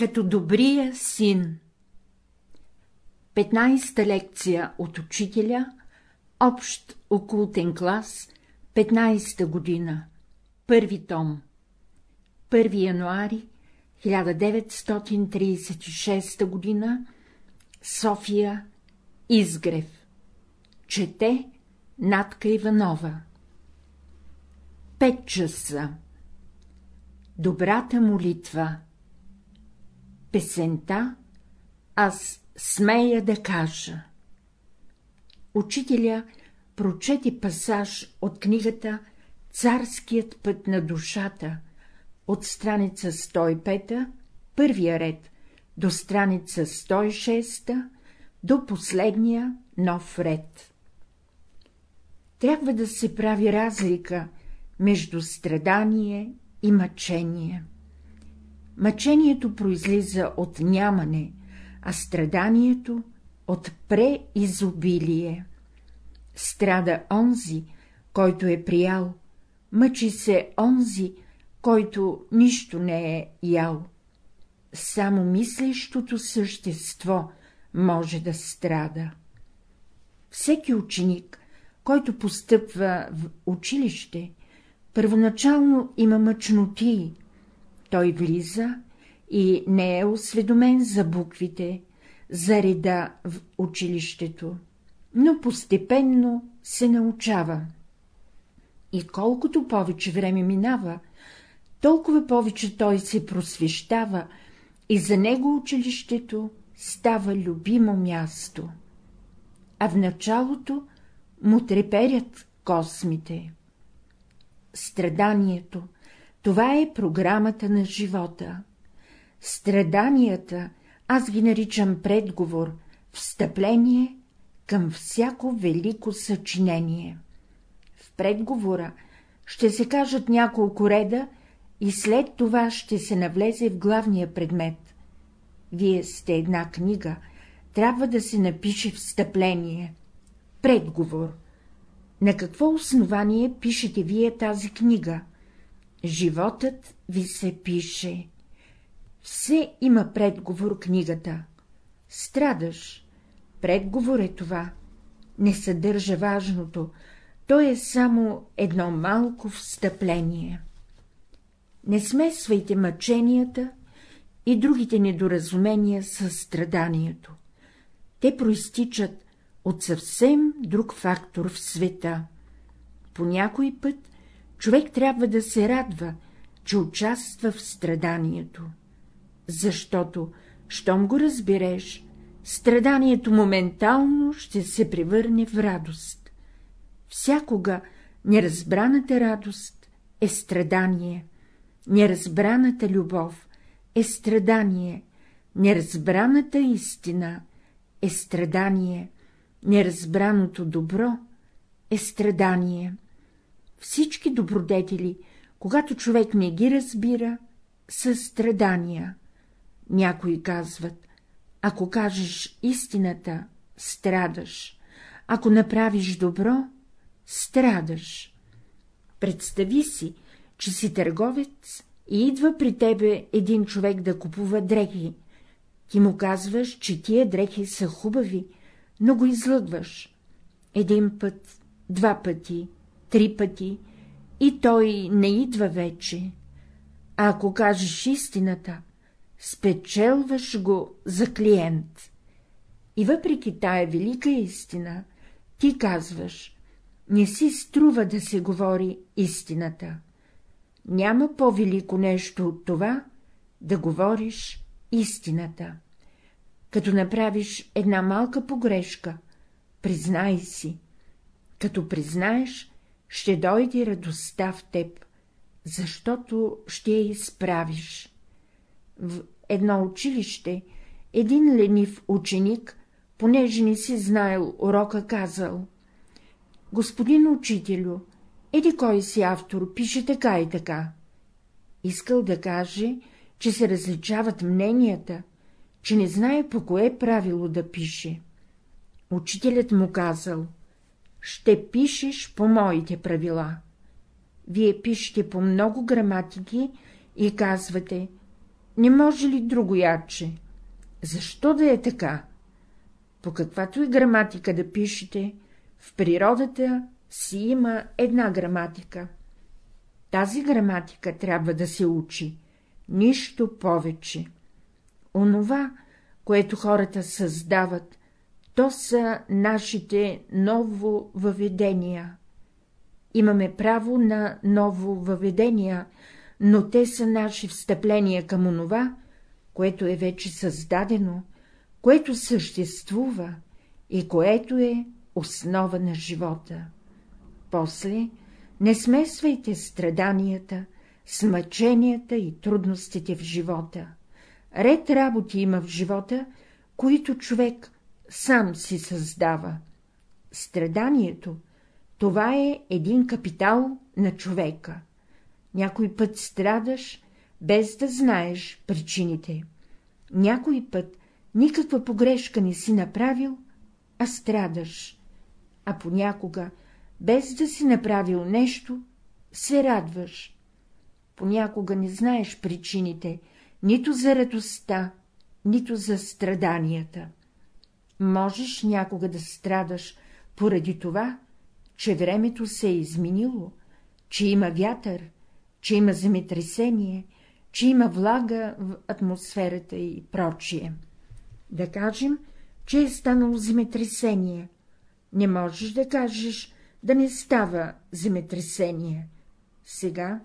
Като добрия син 15-та лекция от учителя, общ окултен клас, 15-та година, първи том, 1 януари 1936 година, София, Изгрев. Чете Натка Иванова. Пет часа Добрата молитва Песента Аз смея да кажа Учителя прочети пасаж от книгата Царският път на душата от страница 105, първия ред, до страница 106, до последния нов ред. Трябва да се прави разлика между страдание и мъчение. Мъчението произлиза от нямане, а страданието — от преизобилие. Страда онзи, който е приял, мъчи се онзи, който нищо не е ял. Само мислещото същество може да страда. Всеки ученик, който постъпва в училище, първоначално има мъчноти. Той влиза и не е осведомен за буквите, за реда в училището, но постепенно се научава. И колкото повече време минава, толкова повече той се просвещава и за него училището става любимо място. А в началото му треперят космите. Страданието — това е програмата на живота. Страданията аз ги наричам предговор, встъпление към всяко велико съчинение. В предговора ще се кажат няколко реда и след това ще се навлезе в главния предмет. Вие сте една книга, трябва да се напише встъпление, предговор. На какво основание пишете вие тази книга? Животът ви се пише. Все има предговор книгата. Страдаш. Предговор е това. Не съдържа важното. То е само едно малко встъпление. Не смесвайте мъченията и другите недоразумения с страданието. Те проистичат от съвсем друг фактор в света. По някой път човек трябва да се радва, че участва в страданието, защото, щом го разбереш, страданието моментално ще се превърне в радост. Всякога неразбраната радост е страдание, неразбраната любов е страдание, неразбраната истина е страдание, неразбраното добро е страдание. Всички добродетели, когато човек не ги разбира, са страдания. Някои казват, ако кажеш истината, страдаш, ако направиш добро, страдаш. Представи си, че си търговец и идва при тебе един човек да купува дрехи. Ти му казваш, че тия дрехи са хубави, но го излъгваш. Един път, два пъти, три пъти, и той не идва вече. А ако кажеш истината, спечелваш го за клиент. И въпреки тая велика истина, ти казваш, не си струва да се говори истината. Няма по-велико нещо от това да говориш истината. Като направиш една малка погрешка, признай си. Като признаеш, ще дойде радостта в теб, защото ще я изправиш. В едно училище един ленив ученик, понеже не си знаел урока, казал — Господин учителю, еди кой си автор пише така и така. Искал да каже, че се различават мненията, че не знае по кое правило да пише. Учителят му казал — ще пишеш по моите правила. Вие пишете по много граматики и казвате — не може ли друго яче? Защо да е така? По каквато и граматика да пишете, в природата си има една граматика. Тази граматика трябва да се учи, нищо повече. Онова, което хората създават, то са нашите ново въведения. Имаме право на ново въведения, но те са наши встъпления към онова, което е вече създадено, което съществува и което е основа на живота. После не смесвайте страданията с мъченията и трудностите в живота. Ред работи има в живота, които човек сам си създава. Страданието — това е един капитал на човека. Някой път страдаш, без да знаеш причините. Някой път никаква погрешка не си направил, а страдаш, а понякога, без да си направил нещо, се радваш. Понякога не знаеш причините, нито за радостта, нито за страданията. Можеш някога да страдаш поради това, че времето се е изменило, че има вятър, че има земетресение, че има влага в атмосферата и прочие. Да кажем, че е станало земетресение. Не можеш да кажеш, да не става земетресение. Сега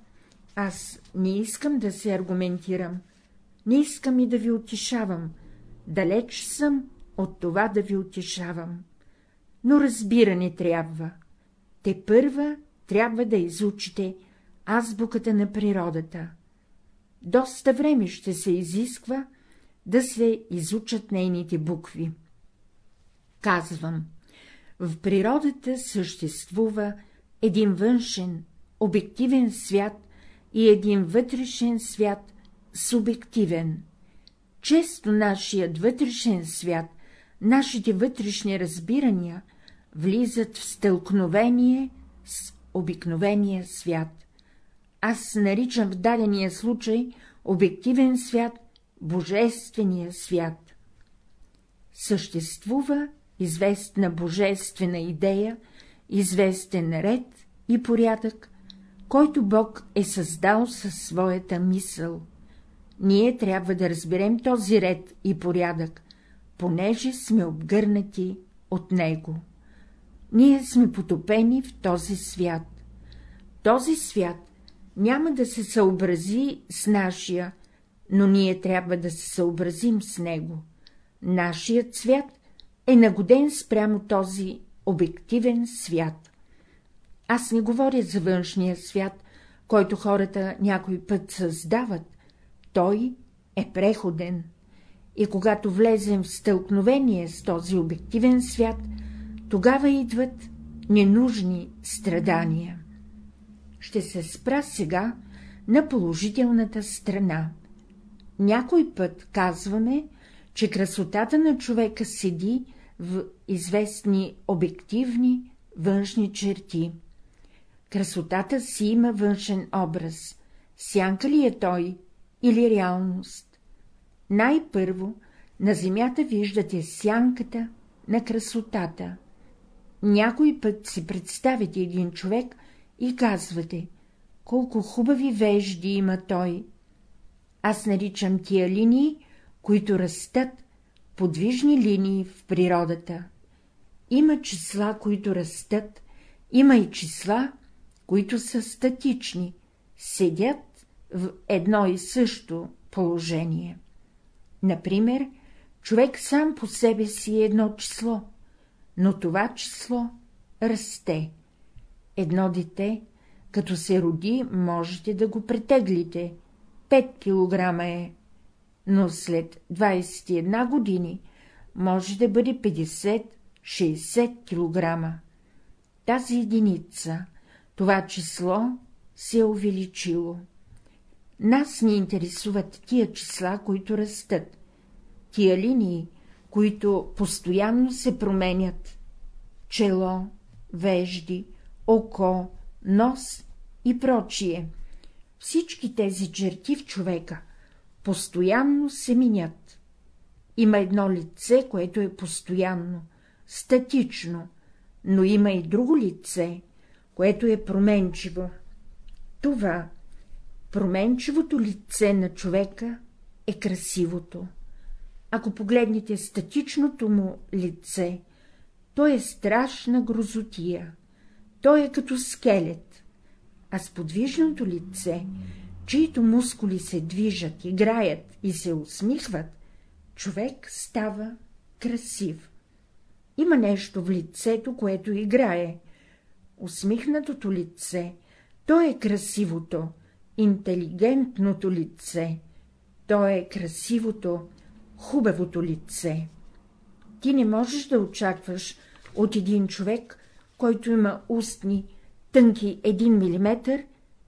аз не искам да се аргументирам, не искам и да ви утешавам, далеч съм от това да ви утешавам. Но разбиране трябва. Те първа трябва да изучите азбуката на природата. Доста време ще се изисква да се изучат нейните букви. Казвам, в природата съществува един външен, обективен свят и един вътрешен свят, субективен. Често нашият вътрешен свят, нашите вътрешни разбирания влизат в стълкновение с обикновения свят. Аз наричам в дадения случай обективен свят божествения свят. Съществува известна божествена идея, известен ред и порядък, който Бог е създал със своята мисъл. Ние трябва да разберем този ред и порядък, понеже сме обгърнати от него. Ние сме потопени в този свят. Този свят няма да се съобрази с нашия, но ние трябва да се съобразим с него. Нашият свят е нагоден спрямо този обективен свят. Аз не говоря за външния свят, който хората някой път създават, той е преходен, и когато влезем в стълкновение с този обективен свят, тогава идват ненужни страдания. Ще се спра сега на положителната страна. Някой път казваме, че красотата на човека седи в известни обективни външни черти. Красотата си има външен образ, сянка ли е той или реалност? Най-първо на земята виждате сянката на красотата. Някой път си представите един човек и казвате, колко хубави вежди има той. Аз наричам тия линии, които растат подвижни линии в природата. Има числа, които растат, има и числа, които са статични, седят в едно и също положение. Например, човек сам по себе си е едно число, но това число расте. Едно дете, като се роди, можете да го претеглите. 5 килограма е, но след 21 години може да бъде 50-60 кг. Тази единица, това число се е увеличило. Нас ни интересуват тия числа, които растат, тия линии, които постоянно се променят — чело, вежди, око, нос и прочие. Всички тези черти в човека постоянно се минят. Има едно лице, което е постоянно, статично, но има и друго лице, което е променчиво. Това, променчивото лице на човека, е красивото. Ако погледнете статичното му лице, то е страшна грозотия, то е като скелет, а с подвижното лице, чието мускули се движат, играят и се усмихват, човек става красив. Има нещо в лицето, което играе. Усмихнатото лице, то е красивото, интелигентното лице, то е красивото, хубавото лице. Ти не можеш да очакваш от един човек, който има устни, тънки един милиметър,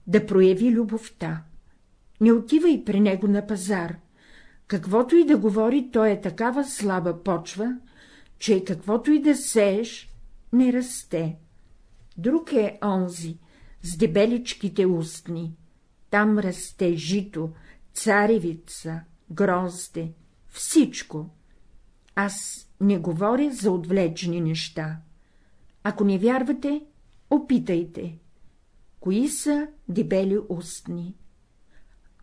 да прояви любовта. Не отивай при него на пазар. Каквото и да говори, той е такава слаба почва, че каквото и да сееш, не расте. Друг е онзи, с дебеличките устни. Там расте жито, царевица, грозде, всичко. Аз не говоря за отвлечени неща. Ако не вярвате, опитайте. Кои са дебели устни?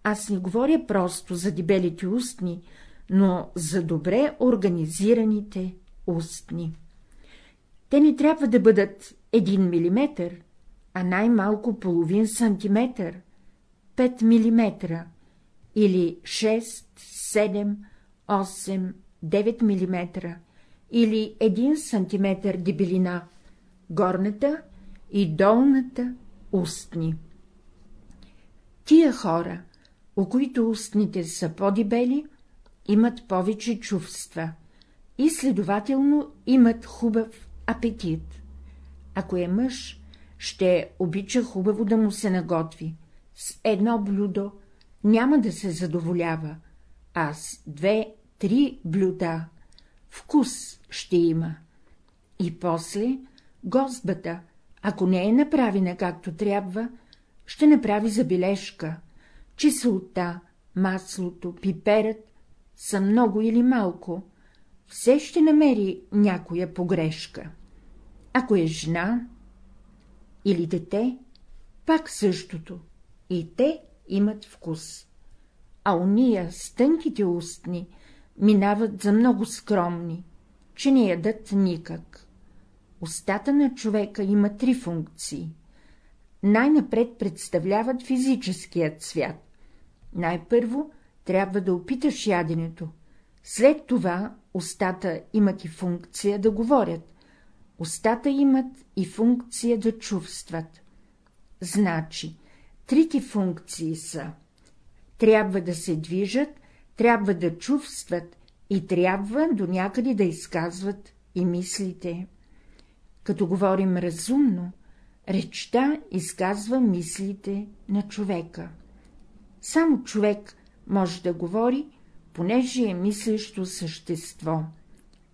Аз не говоря просто за дебелите устни, но за добре организираните устни. Те не трябва да бъдат един милиметър, а най-малко половин сантиметър, 5 милиметра или 6, 7, 8, 9 мм или 1 см дебелина, горната и долната устни. Тия хора, у които устните са по-дебели, имат повече чувства и следователно имат хубав апетит. Ако е мъж, ще обича хубаво да му се наготви. С едно блюдо няма да се задоволява, а с две-три блюда вкус ще има. И после гостбата, ако не е направена както трябва, ще направи забележка, че солта, маслото, пиперът са много или малко, все ще намери някоя погрешка. Ако е жена или дете, пак същото, и те имат вкус. А уния с тънките устни минават за много скромни, че не ядат никак. Остата на човека има три функции. Най-напред представляват физическият свят. Най-първо трябва да опиташ яденето, след това устата имат и функция да говорят, устата имат и функция да чувстват. Значи, трите функции са трябва да се движат, трябва да чувстват и трябва до някъде да изказват и мислите. Като говорим разумно, речта изказва мислите на човека. Само човек може да говори, понеже е мислещо същество.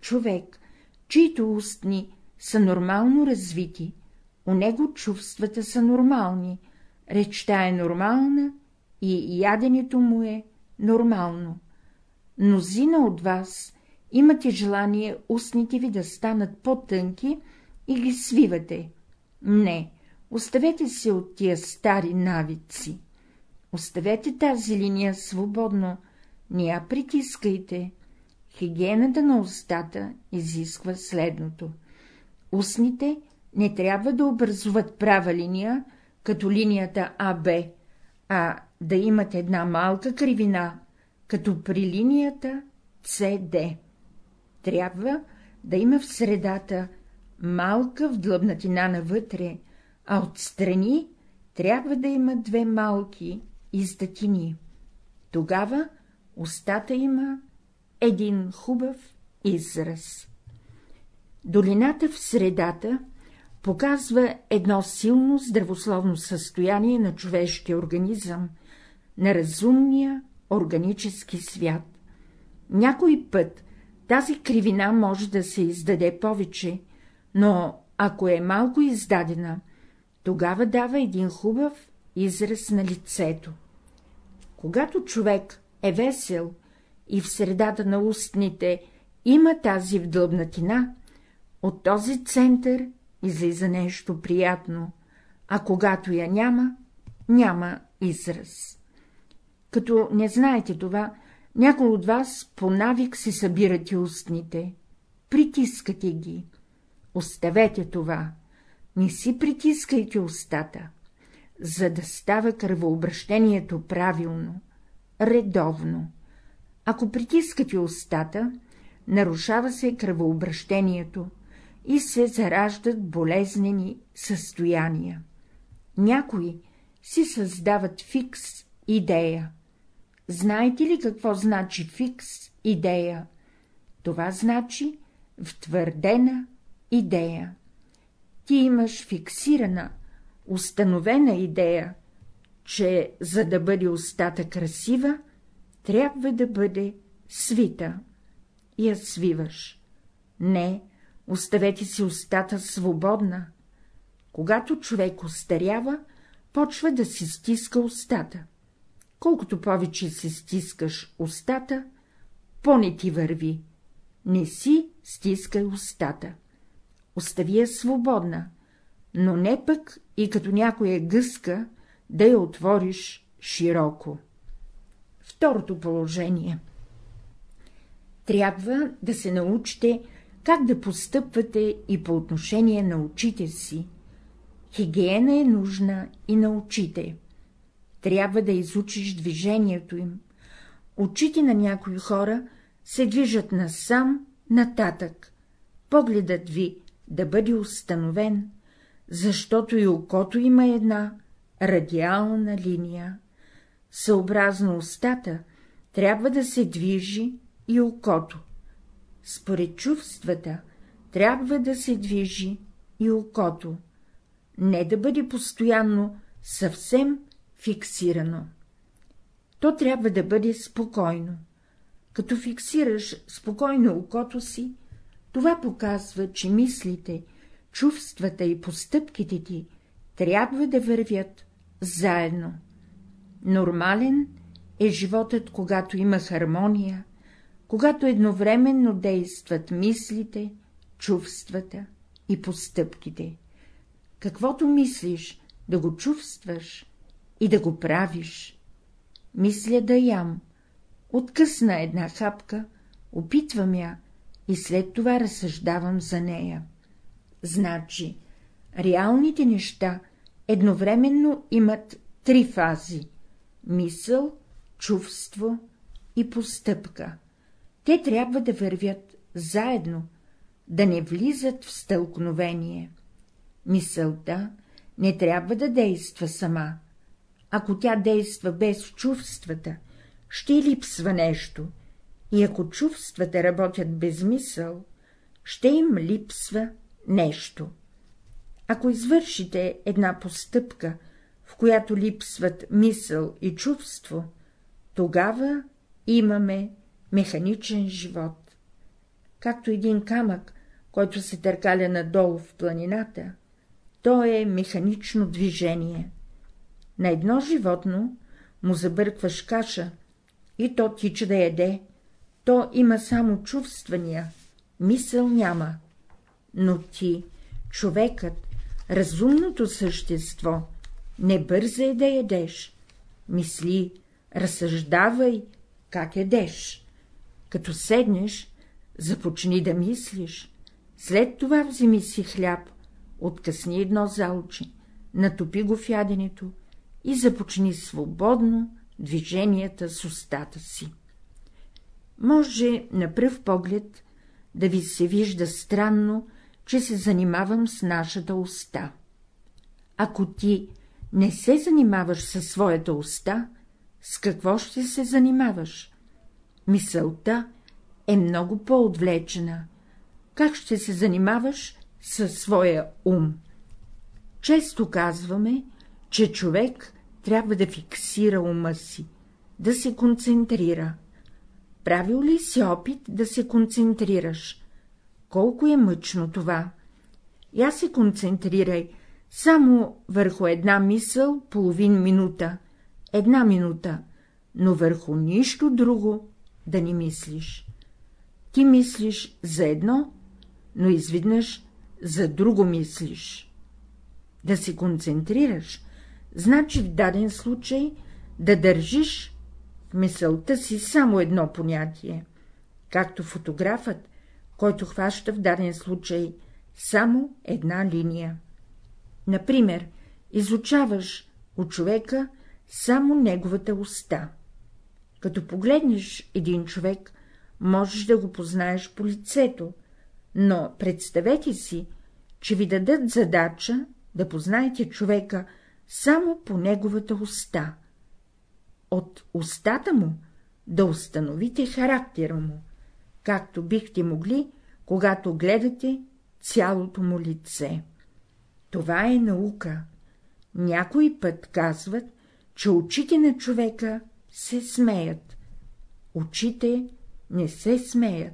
Човек, чието устни са нормално развити, у него чувствата са нормални, речта е нормална и яденето му е нормално. Мнозина от вас имате желание устните ви да станат по-тънки и ги свивате. Не, оставете се от тия стари навици. Оставете тази линия свободно, не я притискайте. Хигиената на устата изисква следното. Устните не трябва да образуват права линия, като линията АБ, а да имат една малка кривина, като при линията CD. Трябва да има в средата малка вдлъбнатина навътре, а отстрани трябва да има две малки издатини. Тогава устата има един хубав израз. Долината в средата показва едно силно здравословно състояние на човешкия организъм, на разумния органически свят. Някой път тази кривина може да се издаде повече, но ако е малко издадена, тогава дава един хубав израз на лицето. Когато човек е весел и в средата на устните има тази вдлъбнатина, от този център излиза нещо приятно, а когато я няма, няма израз. Като не знаете това, някой от вас по навик си събирате устните, притискате ги. Оставете това, не си притискайте устата, за да става кръвообращението правилно, редовно. Ако притискате устата, нарушава се кръвообращението и се зараждат болезнени състояния. Някои си създават фикс идея. Знаете ли какво значи фикс идея? Това значи втвърдена идея. Ти имаш фиксирана, установена идея, че за да бъде устата красива, трябва да бъде свита. Я свиваш. Не, оставете си устата свободна. Когато човек остарява, почва да си стиска устата. Колкото повече си стискаш устата, по-не ти върви. Не си стискай устата. Остави я свободна, но не пък и като някоя гъска да я отвориш широко. Второто положение Трябва да се научите как да постъпвате и по отношение на очите си. Хигиена е нужна и на очите. Трябва да изучиш движението им. Очите на някои хора се движат насам, нататък. Погледът ви да бъде установен, защото и окото има една радиална линия. Съобразно устата трябва да се движи и окото. Според чувствата трябва да се движи и окото, не да бъде постоянно съвсем фиксирано. То трябва да бъде спокойно. Като фиксираш спокойно окото си, това показва, че мислите, чувствата и постъпките ти трябва да вървят заедно. Нормален е животът, когато има хармония, когато едновременно действат мислите, чувствата и постъпките. Каквото мислиш, да го чувстваш и да го правиш. Мисля да ям. Откъсна една хапка, опитвам я и след това разсъждавам за нея. Значи, реалните неща едновременно имат три фази — мисъл, чувство и постъпка. Те трябва да вървят заедно, да не влизат в стълкновение. Мисълта не трябва да действа сама. Ако тя действа без чувствата, ще липсва нещо, и ако чувствата работят без мисъл, ще им липсва нещо. Ако извършите една постъпка, в която липсват мисъл и чувство, тогава имаме механичен живот. Както един камък, който се търкаля надолу в планината, то е механично движение. На едно животно му забъркваш каша и то тича да яде, то има само чувствания, мисъл няма. Но ти, човекът, разумното същество, не бързай да ядеш, мисли, разсъждавай, как едеш. Като седнеш, започни да мислиш, след това вземи си хляб, откъсни едно залче, натопи го в яденето и започни свободно движенията с устата си. Може на пръв поглед да ви се вижда странно, че се занимавам с нашата уста. Ако ти не се занимаваш със своята уста, с какво ще се занимаваш? Мисълта е много по-отвлечена. Как ще се занимаваш със своя ум? Често казваме, че човек трябва да фиксира ума си, да се концентрира. Правил ли си опит да се концентрираш? Колко е мъчно това? Я се концентрирай само върху една мисъл половин минута, една минута, но върху нищо друго да не мислиш. Ти мислиш за едно, но изведнъж за друго мислиш. Да се концентрираш, значи в даден случай да държиш в мисълта си само едно понятие, както фотографът, който хваща в даден случай само една линия. Например, изучаваш от човека само неговата уста. Като погледнеш един човек, можеш да го познаеш по лицето, но представете си, че ви дадат задача да познаете човека само по неговата уста. От устата му да установите характера му, както бихте могли, когато гледате цялото му лице. Това е наука. Някой път казват, че очите на човека се смеят. Очите не се смеят.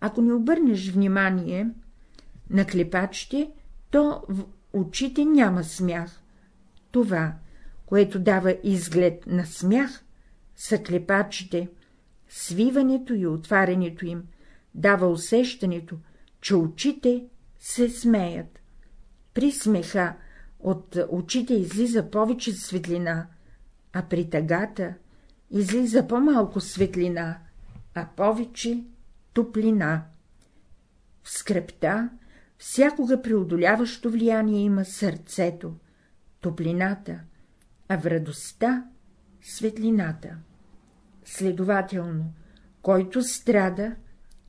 Ако не обърнеш внимание на клепачите, то в очите няма смях. Това, което дава изглед на смях, са клепачите, свиването и отварянето им, дава усещането, че очите се смеят. При смеха от очите излиза повече светлина, а при тъгата излиза по-малко светлина, а повече топлина. В скрепта всякога преодоляващо влияние има сърцето, топлината, а в радостта — светлината. Следователно, който страда,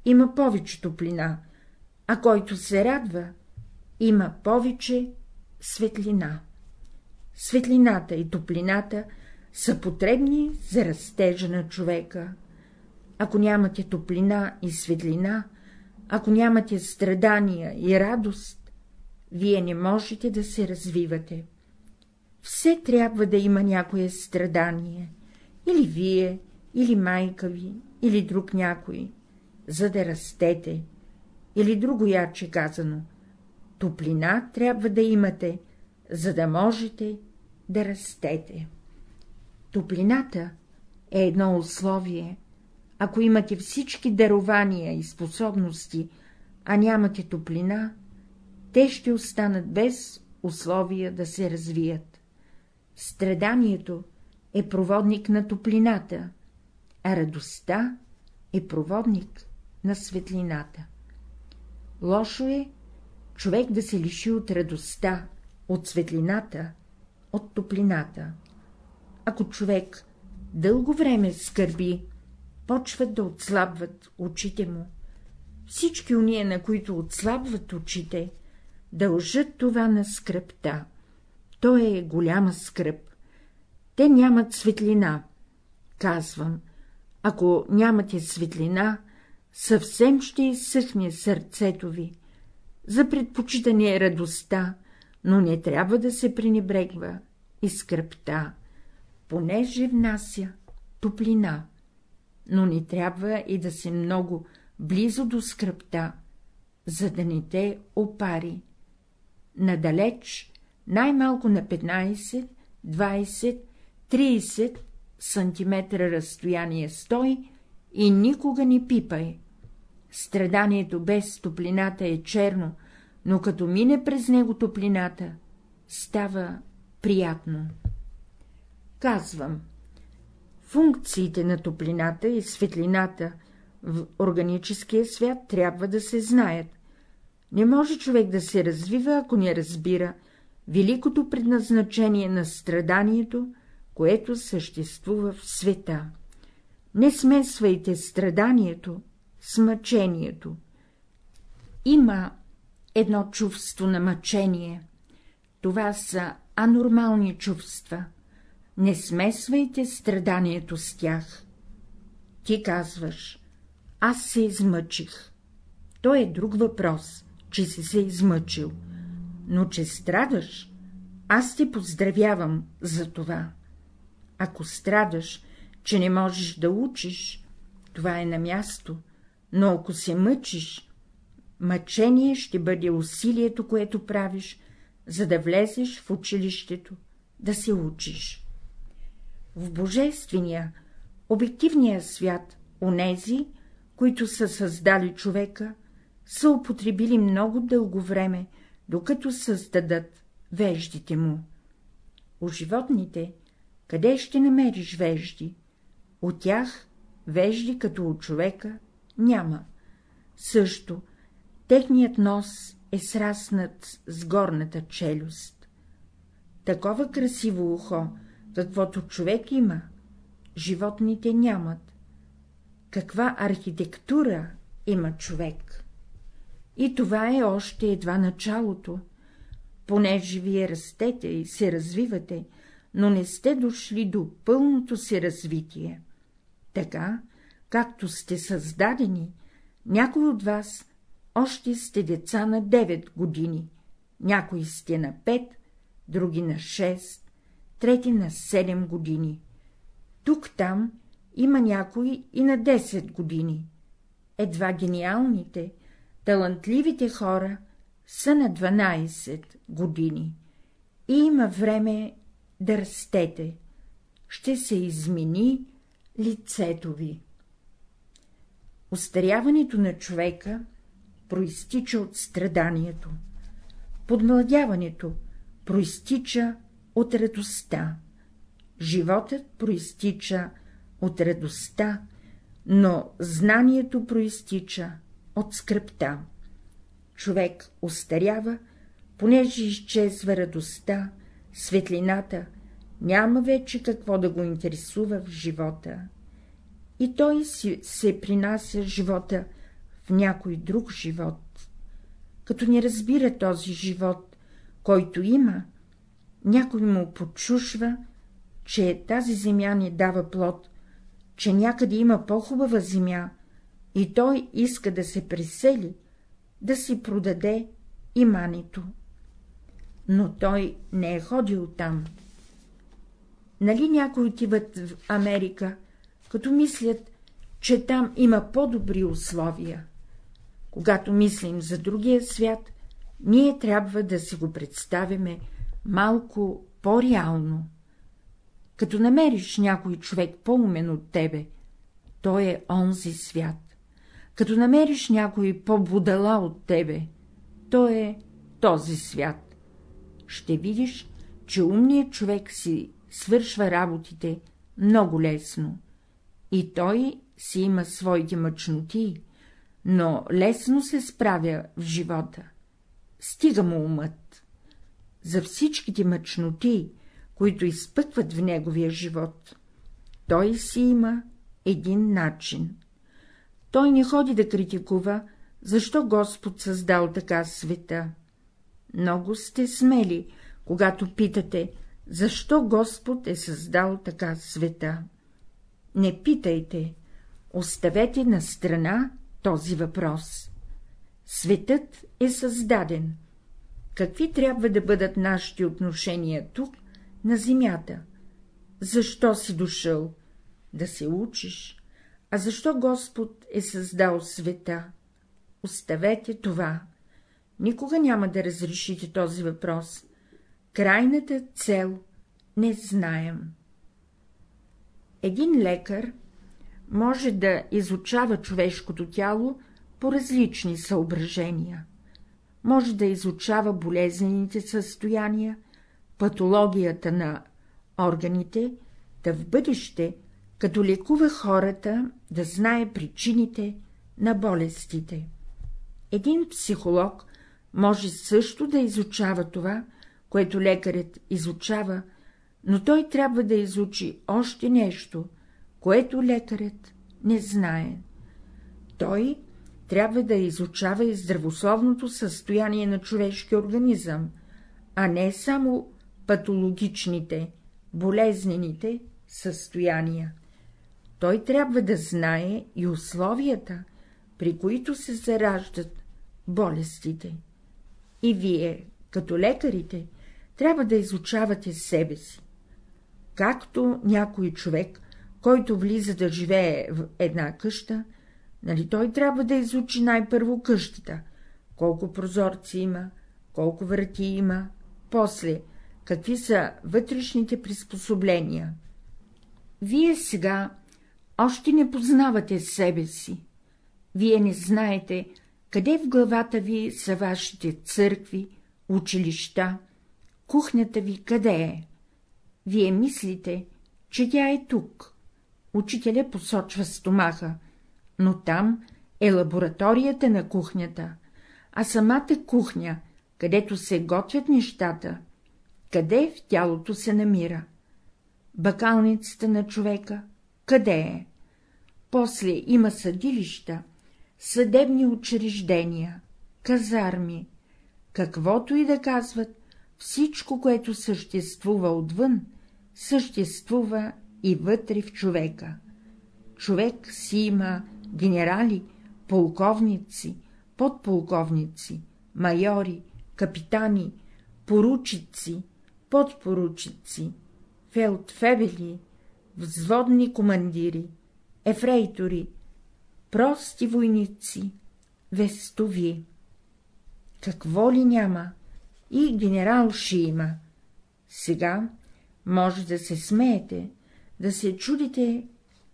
има повече топлина, а който се радва, има повече светлина. Светлината и топлината са потребни за растежа на човека. Ако нямате топлина и светлина, ако нямате страдания и радост, вие не можете да се развивате. Все трябва да има някое страдание, или вие, или майка ви, или друг някой, за да растете, или друго яче казано, топлина трябва да имате, за да можете да растете. Топлината е едно условие. Ако имате всички дарования и способности, а нямате топлина, те ще останат без условия да се развият. Страданието е проводник на топлината, а радостта е проводник на светлината. Лошо е човек да се лиши от радостта, от светлината, от топлината. Ако човек дълго време скърби, почват да отслабват очите му. Всички уния, на които отслабват очите, дължат това на скръпта. То е голяма скръп. Те нямат светлина. Казвам, ако нямате светлина, съвсем ще изсъхне сърцето ви. За предпочитане е радостта, но не трябва да се пренебрегва и скръпта, понеже внася топлина, но не трябва и да се много близо до скръпта, за да не те опари. Надалеч, най-малко на 15, 20, 30 сантиметра разстояние стой и никога не пипай. Страданието без топлината е черно, но като мине през него топлината, става приятно. Казвам, функциите на топлината и светлината в органическия свят трябва да се знаят. Не може човек да се развива, ако не разбира великото предназначение на страданието, което съществува в света. Не смесвайте страданието с мъчението. Има едно чувство на мъчение. Това са анормални чувства. Не смесвайте страданието с тях. Ти казваш, аз се измъчих. То е друг въпрос, че си се измъчил, но че страдаш, аз те поздравявам за това. Ако страдаш, че не можеш да учиш, това е на място, но ако се мъчиш, мъчение ще бъде усилието, което правиш, за да влезеш в училището, да се учиш. В божествения, обективния свят, онези, които са създали човека, са употребили много дълго време, докато създадат веждите му. У животните, къде ще намериш вежди? От тях вежди като от човека няма. Също, техният нос е сраснат с горната челюст. Такова красиво ухо, каквото човек има, животните нямат. Каква архитектура има човек? И това е още едва началото, понеже вие растете и се развивате, но не сте дошли до пълното си развитие. Така, както сте създадени, някой от вас още сте деца на 9 години, някои сте на 5, други на 6, трети на 7 години. Тук-там има някои и на 10 години. Едва гениалните, талантливите хора са на 12 години и има време да растете, ще се измени лицето ви. Остаряването на човека проистича от страданието, подмладяването проистича от радостта, животът проистича от радостта, но знанието проистича от скръпта. Човек остарява, понеже изчезва радостта, светлината, няма вече какво да го интересува в живота. И той си се принася живота в някой друг живот. Като не разбира този живот, който има, някой му почушва, че тази земя не дава плод, че някъде има по-хубава земя, и той иска да се пресели, да си продаде имането. Но той не е ходил там. Нали някои отиват в Америка, като мислят, че там има по-добри условия? Когато мислим за другия свят, ние трябва да си го представяме малко по-реално. Като намериш някой човек по-умен от тебе, той е онзи свят. Като намериш някой по-будала от тебе, той е този свят. Ще видиш, че умният човек си свършва работите много лесно. И той си има своите мъчноти, но лесно се справя в живота. Стига му умът. За всичките мъчноти, които изпъкват в неговия живот, той си има един начин. Той не ходи да критикува, защо Господ създал така света. Много сте смели, когато питате, защо Господ е създал така света. Не питайте, оставете на страна този въпрос. Светът е създаден. Какви трябва да бъдат нашите отношения тук, на земята? Защо си дошъл? Да се учиш. А защо Господ е създал света? Оставете това. Никога няма да разрешите този въпрос. Крайната цел не знаем. Един лекар може да изучава човешкото тяло по различни съображения. Може да изучава болезнените състояния, патологията на органите, да в бъдеще, като лекува хората, да знае причините на болестите. Един психолог може също да изучава това, което лекарят изучава, но той трябва да изучи още нещо, което лекарят не знае. Той трябва да изучава и здравословното състояние на човешкия организъм, а не само патологичните, болезнените състояния. Той трябва да знае и условията, при които се зараждат болестите. И вие, като лекарите, трябва да изучавате себе си. Както някой човек, който влиза да живее в една къща, нали той трябва да изучи най-първо къщата, колко прозорци има, колко врати има, после какви са вътрешните приспособления. Вие сега още не познавате себе си. Вие не знаете, къде в главата ви са вашите църкви, училища, кухнята ви къде е. Вие мислите, че тя е тук. Учителя посочва стомаха, но там е лабораторията на кухнята, а самата кухня, където се готвят нещата, къде в тялото се намира. Бакалницата на човека къде е? После има съдилища, съдебни учреждения, казарми, каквото и да казват, всичко, което съществува отвън, съществува и вътре в човека. Човек си има генерали, полковници, подполковници, майори, капитани, поручици, подпоручици, фелдфебели, взводни командири, ефрейтори, прости войници, вестови. Какво ли няма? И генерал ще има. Сега може да се смеете, да се чудите,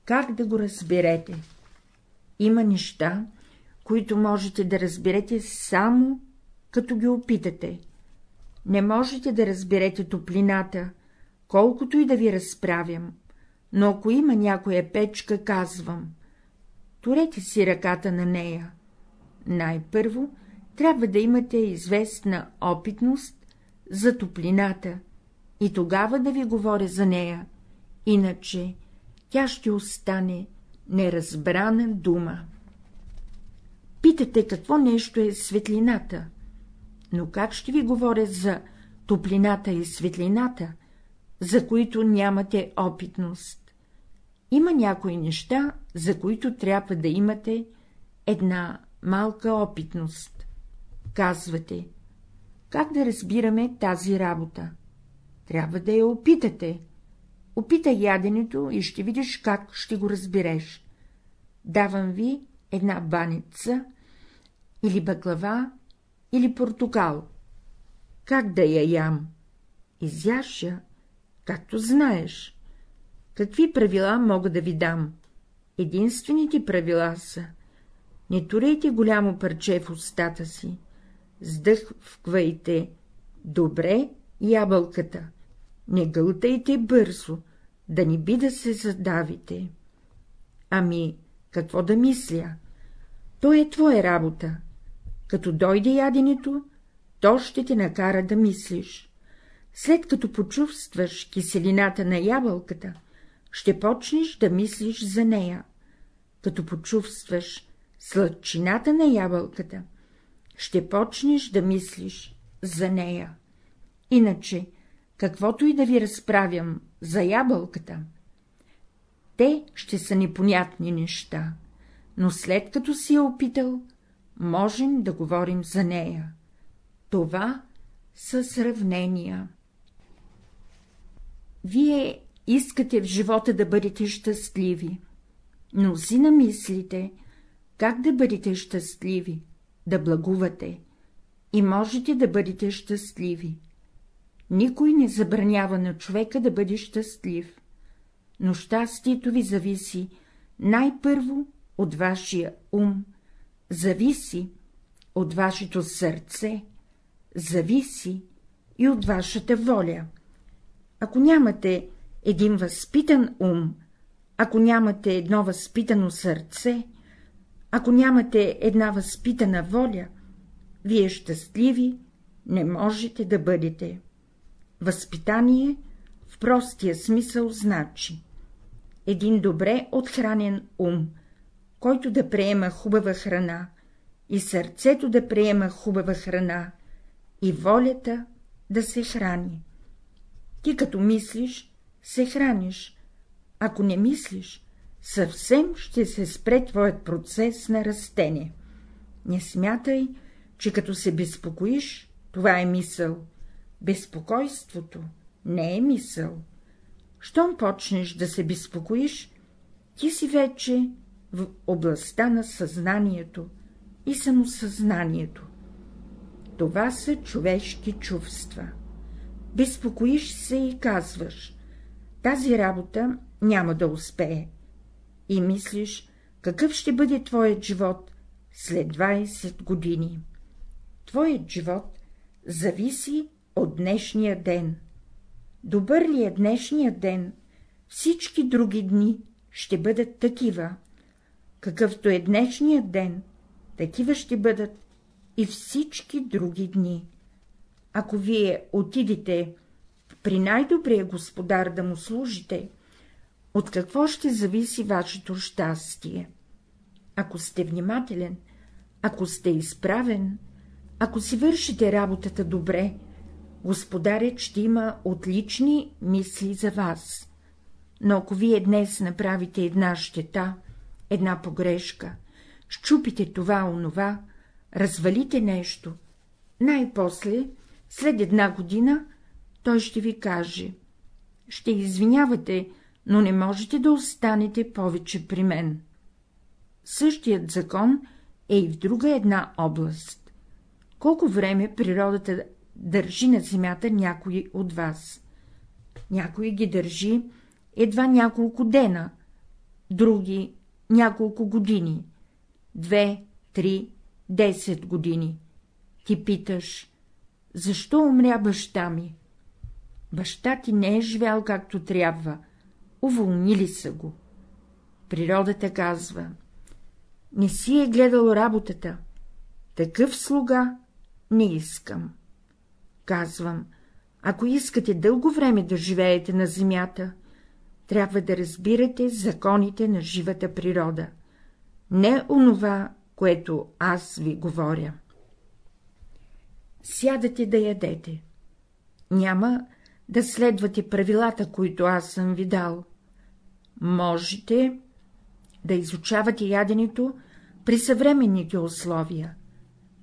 как да го разберете. Има неща, които можете да разберете само, като ги опитате. Не можете да разберете топлината, колкото и да ви разправям, но ако има някоя печка, казвам, турете си ръката на нея. Най-първо трябва да имате известна опитност за топлината и тогава да ви говоря за нея, иначе тя ще остане неразбрана дума. Питате какво нещо е светлината, но как ще ви говоря за топлината и светлината, за които нямате опитност? Има някои неща, за които трябва да имате една малка опитност. Казвате, как да разбираме тази работа? Трябва да я опитате. Опитай яденето и ще видиш как ще го разбереш. Давам ви една баница, или баклава, или портокал. Как да я ям? Изяша, както знаеш. Какви правила мога да ви дам? Единствените правила са — не турейте голямо парче в устата си, вквайте добре ябълката, не гълтайте бързо, да не би да се задавите. Ами, какво да мисля? То е твоя работа. Като дойде яденето, то ще те накара да мислиш. След като почувстваш киселината на ябълката, ще почнеш да мислиш за нея. Като почувстваш сладчината на ябълката, ще почнеш да мислиш за нея. Иначе, каквото и да ви разправям за ябълката, те ще са непонятни неща, но след като си я опитал, можем да говорим за нея. Това са сравнения. Вие искате в живота да бъдете щастливи. Мнозина мислите, как да бъдете щастливи, да благувате, и можете да бъдете щастливи. Никой не забранява на човека да бъде щастлив, но щастието ви зависи най-първо от вашия ум, зависи от вашето сърце, зависи и от вашата воля. Ако нямате един възпитан ум, ако нямате едно възпитано сърце, ако нямате една възпитана воля, вие щастливи не можете да бъдете. Възпитание в простия смисъл значи един добре отхранен ум, който да приема хубава храна, и сърцето да приема хубава храна, и волята да се храни. Ти като мислиш, се храниш, ако не мислиш, съвсем ще се спре твоят процес на растение. Не смятай, че като се безпокоиш, това е мисъл. Безпокойството не е мисъл. Щом почнеш да се безпокоиш, ти си вече в областта на съзнанието и самосъзнанието. Това са човешки чувства. Безпокоиш се и казваш, тази работа няма да успее. И мислиш, какъв ще бъде твоят живот след 20 години. Твоят живот зависи от днешния ден. Добър ли е днешния ден, всички други дни ще бъдат такива. Какъвто е днешният ден, такива ще бъдат и всички други дни. Ако вие отидете при най-добрия господар да му служите, от какво ще зависи вашето щастие? Ако сте внимателен, ако сте изправен, ако си вършите работата добре, господарят ще има отлични мисли за вас. Но ако вие днес направите една щета, една погрешка, щупите това, онова, развалите нещо, най-после, след една година, той ще ви каже — ще извинявате, но не можете да останете повече при мен. Същият закон е и в друга една област. Колко време природата държи на земята някой от вас? Някой ги държи едва няколко дена, други няколко години, две, три, десет години. Ти питаш, защо умря баща ми? Баща ти не е живял както трябва, уволнили са го. Природата казва, не си е гледал работата, такъв слуга не искам. Казвам, ако искате дълго време да живеете на земята, трябва да разбирате законите на живата природа, не онова, което аз ви говоря. Сядате да ядете. Няма да следвате правилата, които аз съм ви дал. Можете да изучавате яденето при съвременните условия,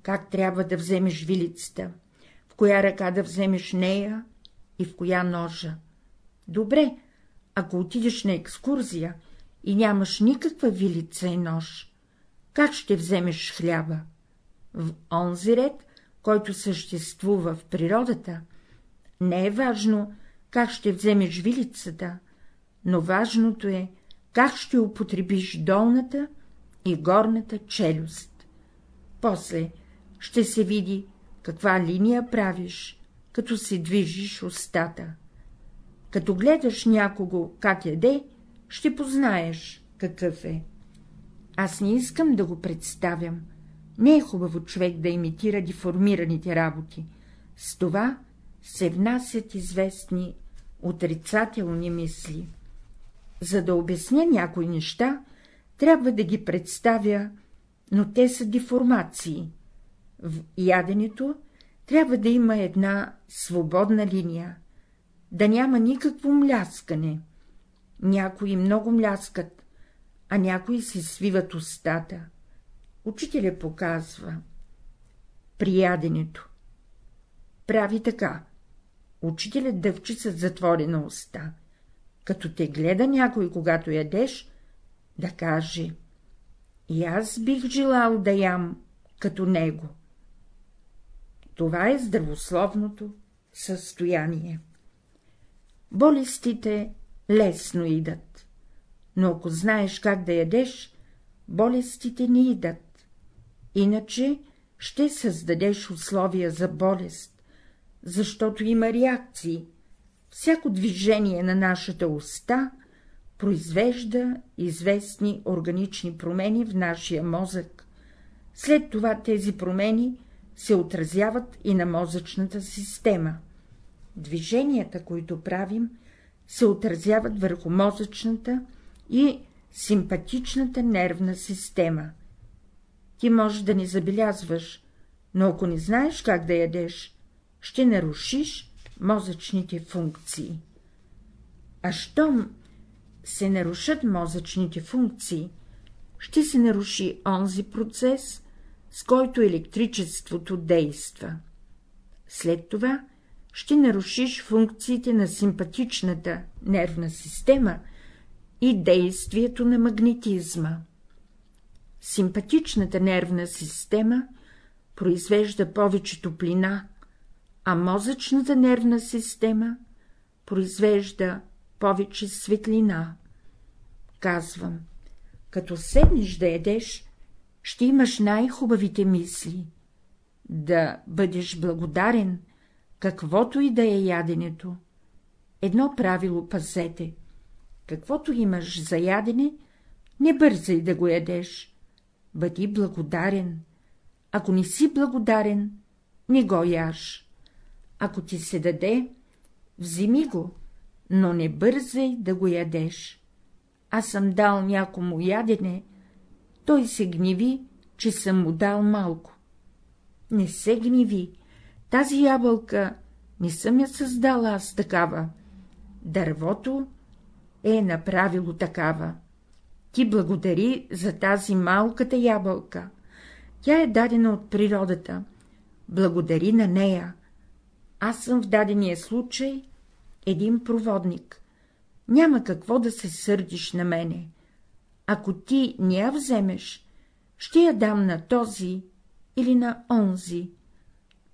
как трябва да вземеш вилицата, в коя ръка да вземеш нея и в коя ножа. Добре, ако отидеш на екскурзия и нямаш никаква вилица и нож, как ще вземеш хляба? В онзи ред, който съществува в природата, не е важно, как ще вземеш вилицата, но важното е, как ще употребиш долната и горната челюст. После ще се види, каква линия правиш, като се движиш устата. Като гледаш някого как яде, ще познаеш какъв е. Аз не искам да го представям. Не е хубаво човек да имитира деформираните работи. С това се внасят известни отрицателни мисли. За да обясня някои неща, трябва да ги представя, но те са деформации. В яденето трябва да има една свободна линия, да няма никакво мляскане. Някои много мляскат, а някои се свиват устата. Учителя показва. При яденето. Прави така. Учителят дъвчи с затворена уста. Като те гледа някой, когато ядеш, да каже — и аз бих желал да ям като него. Това е здравословното състояние. Болестите лесно идат, но ако знаеш как да ядеш, болестите не идат. Иначе ще създадеш условия за болест, защото има реакции. Всяко движение на нашата уста произвежда известни органични промени в нашия мозък. След това тези промени се отразяват и на мозъчната система. Движенията, които правим, се отразяват върху мозъчната и симпатичната нервна система. Ти можеш да не забелязваш, но ако не знаеш как да ядеш, ще нарушиш мозъчните функции. А щом се нарушат мозъчните функции, ще се наруши онзи процес, с който електричеството действа. След това ще нарушиш функциите на симпатичната нервна система и действието на магнетизма. Симпатичната нервна система произвежда повече топлина, а мозъчната нервна система произвежда повече светлина. Казвам, като седнеш да едеш, ще имаш най-хубавите мисли. Да бъдеш благодарен, каквото и да е яденето. Едно правило пазете. Каквото имаш за ядене, не бързай да го ядеш. Бъди благодарен. Ако не си благодарен, не го яш. Ако ти се даде, вземи го, но не бързай да го ядеш. Аз съм дал някому ядене, той се гневи, че съм му дал малко. Не се гневи, тази ябълка не съм я създала аз такава. Дървото е направило такава. Ти благодари за тази малката ябълка. Тя е дадена от природата. Благодари на нея. Аз съм в дадения случай един проводник. Няма какво да се сърдиш на мене. Ако ти не я вземеш, ще я дам на този или на онзи.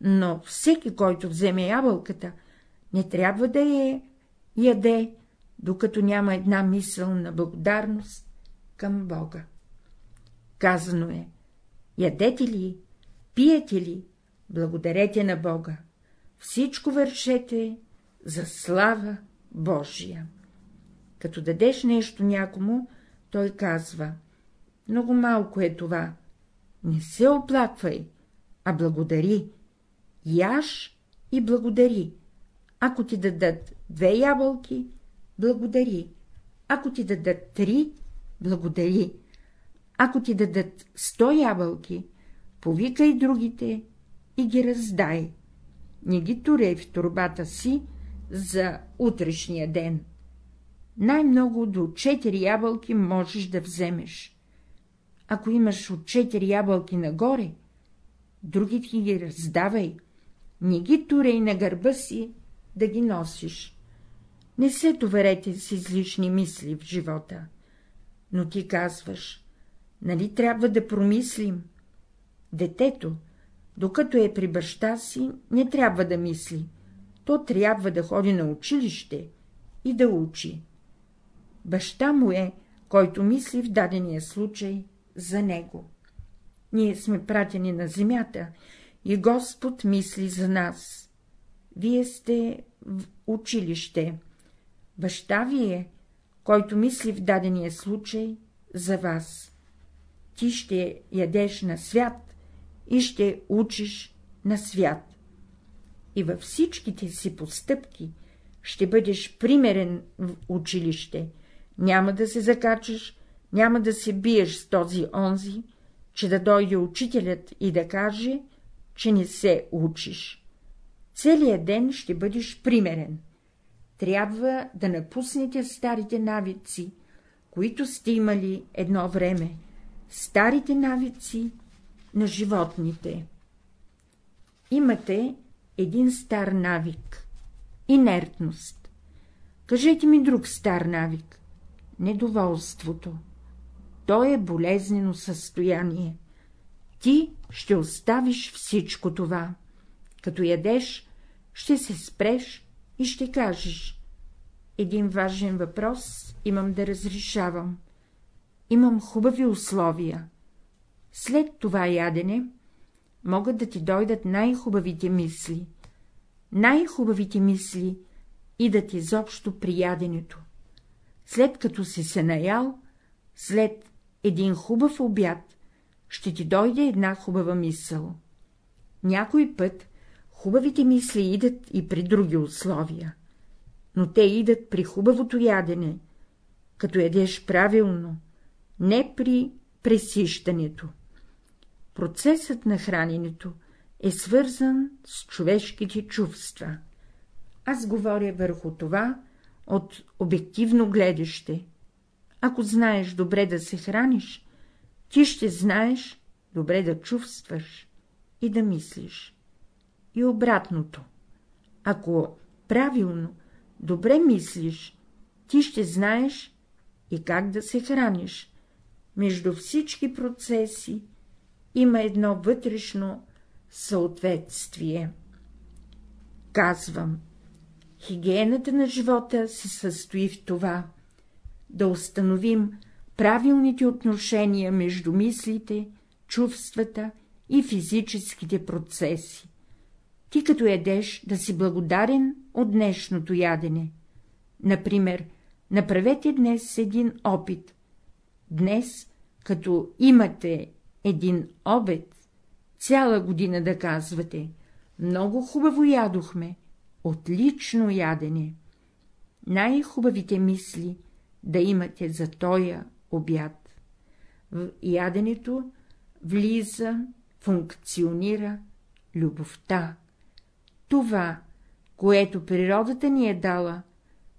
Но всеки, който вземе ябълката, не трябва да я яде, докато няма една мисъл на благодарност към Бога. Казано е, ядете ли, пиете ли, благодарете на Бога, всичко вършете за слава Божия. Като дадеш нещо някому, той казва — много малко е това, не се оплаквай, а благодари, яш и благодари. Ако ти дадат две ябълки, благодари. Ако ти дадат три, благодари. Ако ти дадат сто ябълки, повикай другите и ги раздай. Не ги турей в турбата си за утрешния ден. Най-много до четири ябълки можеш да вземеш. Ако имаш от четири ябълки нагоре, другите ги раздавай, не ги турей на гърба си да ги носиш. Не се доверете с излишни мисли в живота. Но ти казваш, нали трябва да промислим? Детето, докато е при баща си, не трябва да мисли. То трябва да ходи на училище и да учи. Баща му е, който мисли в дадения случай за него. Ние сме пратени на земята и Господ мисли за нас. Вие сте в училище. Баща ви е, който мисли в дадения случай за вас. Ти ще ядеш на свят и ще учиш на свят. И във всичките си постъпки ще бъдеш примерен в училище, няма да се закачаш, няма да се биеш с този онзи, че да дойде учителят и да каже, че не се учиш. Целият ден ще бъдеш примерен. Трябва да напуснете старите навици, които сте имали едно време, старите навици на животните. Имате един стар навик — инертност. Кажете ми друг стар навик — недоволството. То е болезнено състояние. Ти ще оставиш всичко това. Като ядеш, ще се спреш и ще кажеш — един важен въпрос имам да разрешавам. Имам хубави условия. След това ядене могат да ти дойдат най-хубавите мисли. Най-хубавите мисли идат изобщо при яденето. След като си се наял, след един хубав обяд, ще ти дойде една хубава мисъл. Някой път хубавите мисли идат и при други условия, но те идат при хубавото ядене, като ядеш правилно, не при пресищането. Процесът на храненето е свързан с човешките чувства. Аз говоря върху това от обективно гледаще. Ако знаеш добре да се храниш, ти ще знаеш добре да чувстваш и да мислиш. И обратното. Ако правилно, добре мислиш, ти ще знаеш и как да се храниш. Между всички процеси има едно вътрешно съответствие. Казвам, хигиената на живота се състои в това да установим правилните отношения между мислите, чувствата и физическите процеси. Ти като ядеш да си благодарен от днешното ядене. Например, направете днес един опит. Днес, като имате един обед, цяла година да казвате — много хубаво ядохме, отлично ядене. Най-хубавите мисли да имате за тоя обяд. В яденето влиза, функционира любовта. Това, което природата ни е дала,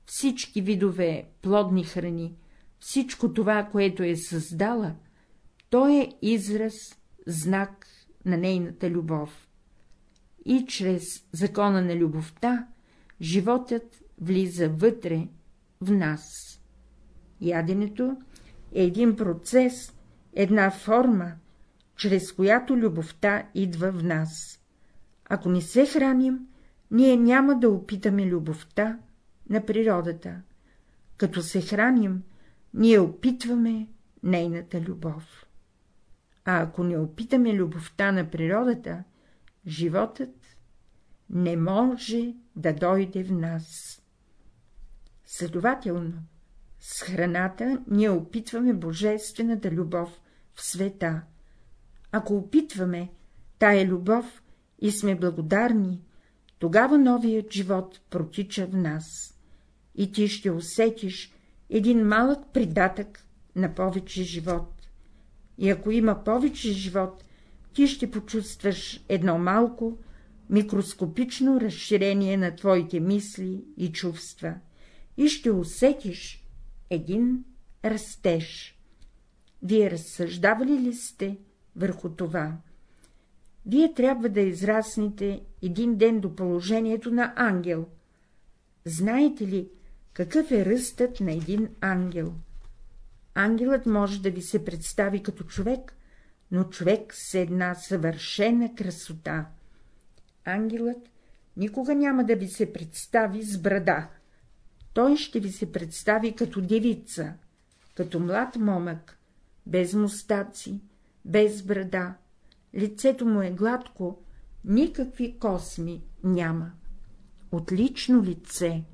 всички видове плодни храни, всичко това, което е създала, то е израз, знак на нейната любов. И чрез закона на любовта, животът влиза вътре в нас. Яденето е един процес, една форма, чрез която любовта идва в нас. Ако не се храним, ние няма да опитаме любовта на природата. Като се храним, ние опитваме нейната любов. А ако не опитаме любовта на природата, животът не може да дойде в нас. Следователно, с храната ние опитваме божествената любов в света. Ако опитваме тая любов и сме благодарни, тогава новият живот протича в нас и ти ще усетиш един малък придатък на повече живот. И ако има повече живот, ти ще почувстваш едно малко, микроскопично разширение на твоите мисли и чувства и ще усетиш един растеж. Вие разсъждавали ли сте върху това? Вие трябва да израснете един ден до положението на ангел. Знаете ли, какъв е ръстът на един ангел? Ангелът може да ви се представи като човек, но човек с една съвършена красота. Ангелът никога няма да ви се представи с брада, той ще ви се представи като девица, като млад момък, без мустаци, без брада, лицето му е гладко, никакви косми няма. Отлично лице,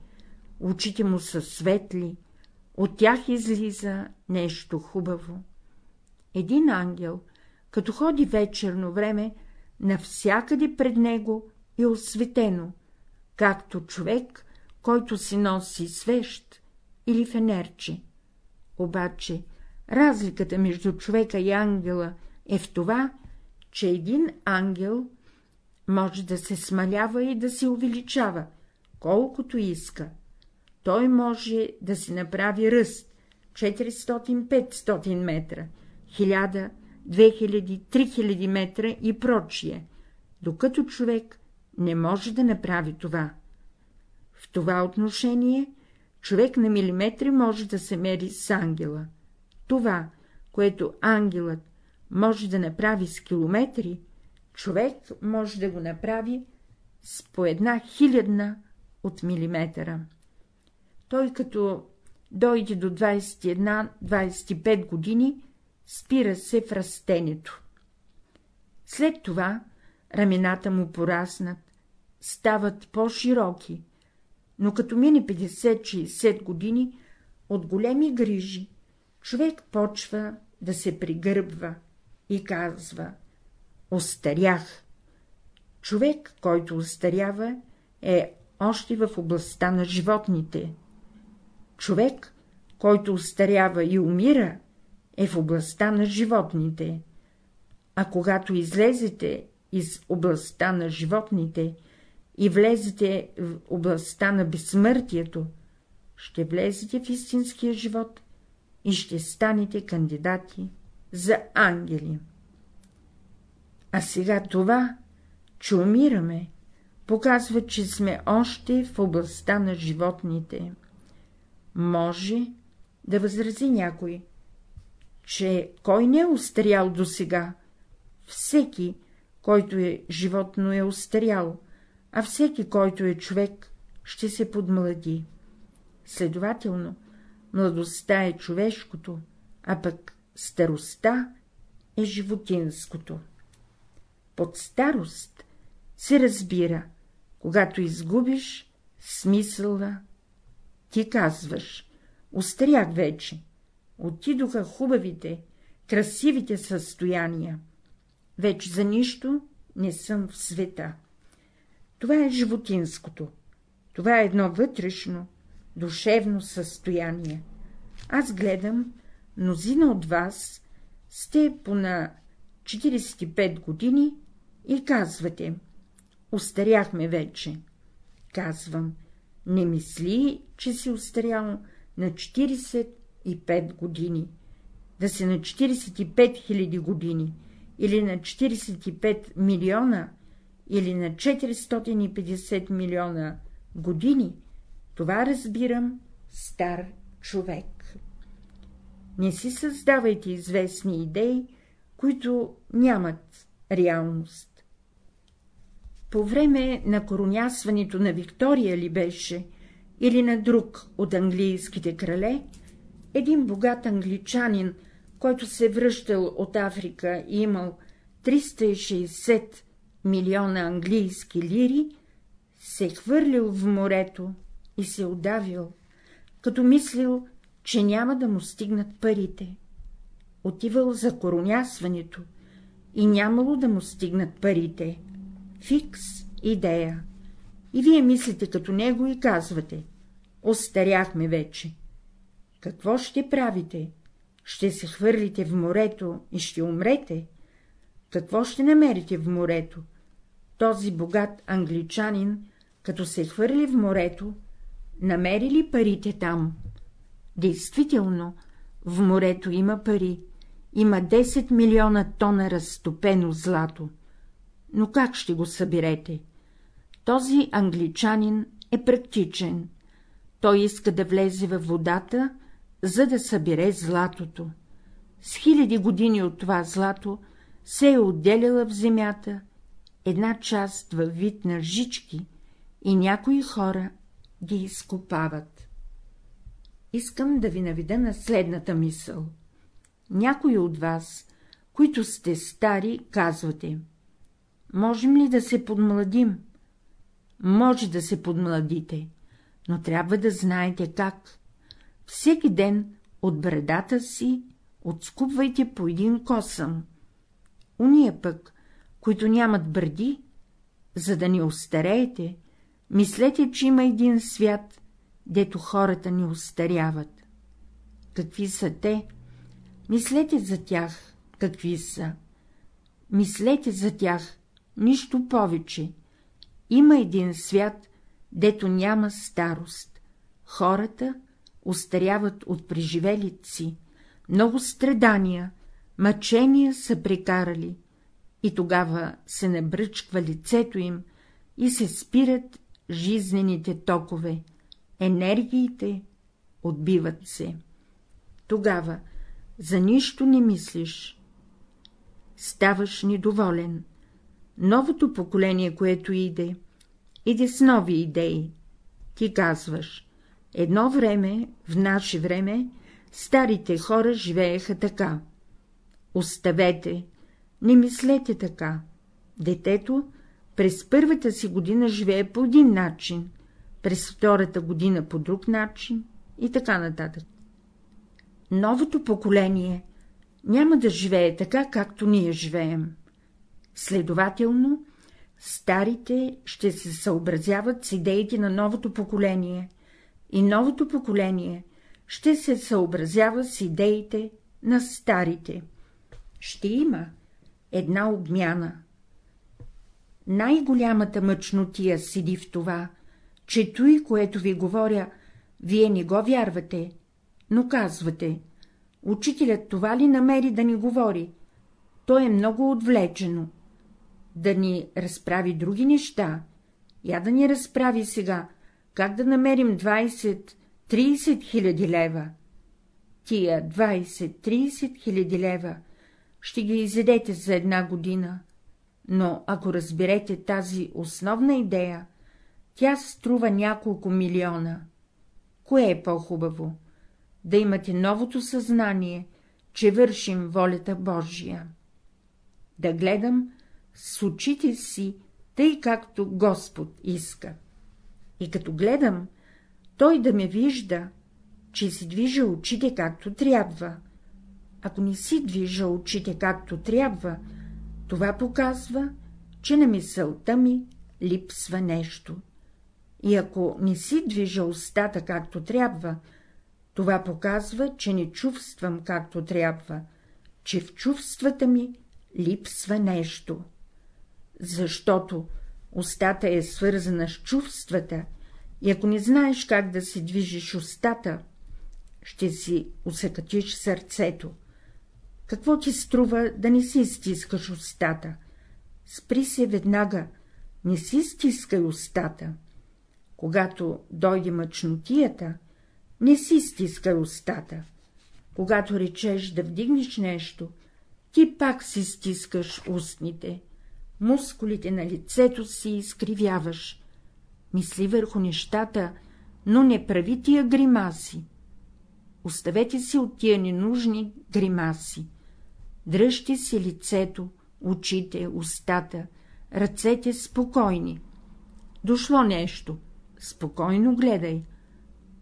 очите му са светли, от тях излиза нещо хубаво. Един ангел, като ходи вечерно време, навсякъде пред него е осветено, както човек, който си носи свещ или фенерче. Обаче разликата между човека и ангела е в това, че един ангел може да се смалява и да се увеличава, колкото иска. Той може да си направи ръст 400-500 метра, 1000, 2000, 3000 метра и прочие, докато човек не може да направи това. В това отношение човек на милиметри може да се мери с ангела. Това, което ангелът може да направи с километри, човек може да го направи с по една хилядна от милиметъра. Той като дойде до 21-25 години, спира се в растението. След това рамената му пораснат, стават по-широки, но като мине 50-60 години, от големи грижи, човек почва да се пригърбва и казва — остарях. Човек, който остарява, е още в областта на животните. Човек, който остарява и умира, е в областта на животните. А когато излезете из областта на животните и влезете в областта на безсмъртието, ще влезете в истинския живот и ще станете кандидати за ангели. А сега това, че умираме, показва, че сме още в областта на животните. Може да възрази някой, че кой не е устарял досега? Всеки, който е животно, е устарял, а всеки, който е човек, ще се подмлади. Следователно, младостта е човешкото, а пък старостта е животинското. Под старост се разбира, когато изгубиш смисъла, ти казваш, устарях вече, отидоха хубавите, красивите състояния, вече за нищо не съм в света. Това е животинското, това е едно вътрешно, душевно състояние. Аз гледам, мнозина от вас сте по на 45 години и казвате — устаряхме вече. Казвам, не мисли, че си устарял на 45 години, да се на 45 хиляди години, или на 45 милиона, или на 450 милиона години, това разбирам стар човек. Не си създавайте известни идеи, които нямат реалност. По време на коронясването на Виктория ли беше, или на друг от английските крале, един богат англичанин, който се връщал от Африка и имал 360 милиона английски лири, се хвърлил в морето и се удавил, като мислил, че няма да му стигнат парите. Отивал за коронясването и нямало да му стигнат парите. Фикс идея. И вие мислите като него и казвате — остаряхме вече. Какво ще правите? Ще се хвърлите в морето и ще умрете? Какво ще намерите в морето? Този богат англичанин, като се хвърли в морето, намери ли парите там? Действително, в морето има пари, има 10 милиона тона разтопено злато. Но как ще го съберете? Този англичанин е практичен. Той иска да влезе във водата, за да събере златото. С хиляди години от това злато се е отделяла в земята една част във вид на жички и някои хора ги изкопават. Искам да ви наведа на следната мисъл. Някои от вас, които сте стари, казвате — можем ли да се подмладим? Може да се подмладите, но трябва да знаете как. Всеки ден от бредата си отскупвайте по един косъм. Уния пък, които нямат бради, за да ни остареете, мислете, че има един свят, дето хората ни остаряват. Какви са те? Мислете за тях, какви са. Мислете за тях, нищо повече. Има един свят, дето няма старост. Хората устаряват от преживелици, много страдания, мъчения са прекарали, и тогава се набръчква лицето им и се спират жизнените токове, енергиите отбиват се. Тогава за нищо не мислиш. Ставаш недоволен. Новото поколение, което иде, иде с нови идеи. Ти казваш, едно време, в наше време, старите хора живееха така. Оставете, не мислете така. Детето през първата си година живее по един начин, през втората година по друг начин и така нататък. Новото поколение няма да живее така, както ние живеем. Следователно, старите ще се съобразяват с идеите на новото поколение, и новото поколение ще се съобразява с идеите на старите. Ще има една обмяна. Най-голямата мъчнотия седи в това, че той, което ви говоря, вие не го вярвате, но казвате, учителят това ли намери да ни говори? То е много отвлечено. Да ни разправи други неща, я да ни разправи сега, как да намерим 20-30 хиляди лева. Тия 20-30 хиляди лева ще ги изедете за една година, но ако разберете тази основна идея, тя струва няколко милиона. Кое е по-хубаво? да имате новото съзнание, че вършим волята Божия. Да гледам с очите си, тъй както Господ иска. И като гледам, той да ме вижда, че си движа очите както трябва. Ако не си движа очите както трябва, това показва, че на мисълта ми липсва нещо. И ако не си движа устата както трябва, това показва, че не чувствам както трябва, че в чувствата ми липсва нещо. Защото устата е свързана с чувствата и ако не знаеш как да си движиш устата, ще си усъкатиш сърцето. Какво ти струва да не си стискаш устата? Спри се веднага, не си стискай устата. Когато дойде мъчнотията, не си стискай устата. Когато речеш да вдигнеш нещо, ти пак си стискаш устните, мускулите на лицето си изкривяваш. Мисли върху нещата, но не прави тия гримаси. Оставете си от тия ненужни гримаси. Дръжте си лицето, очите, устата, ръцете спокойни. Дошло нещо, спокойно гледай.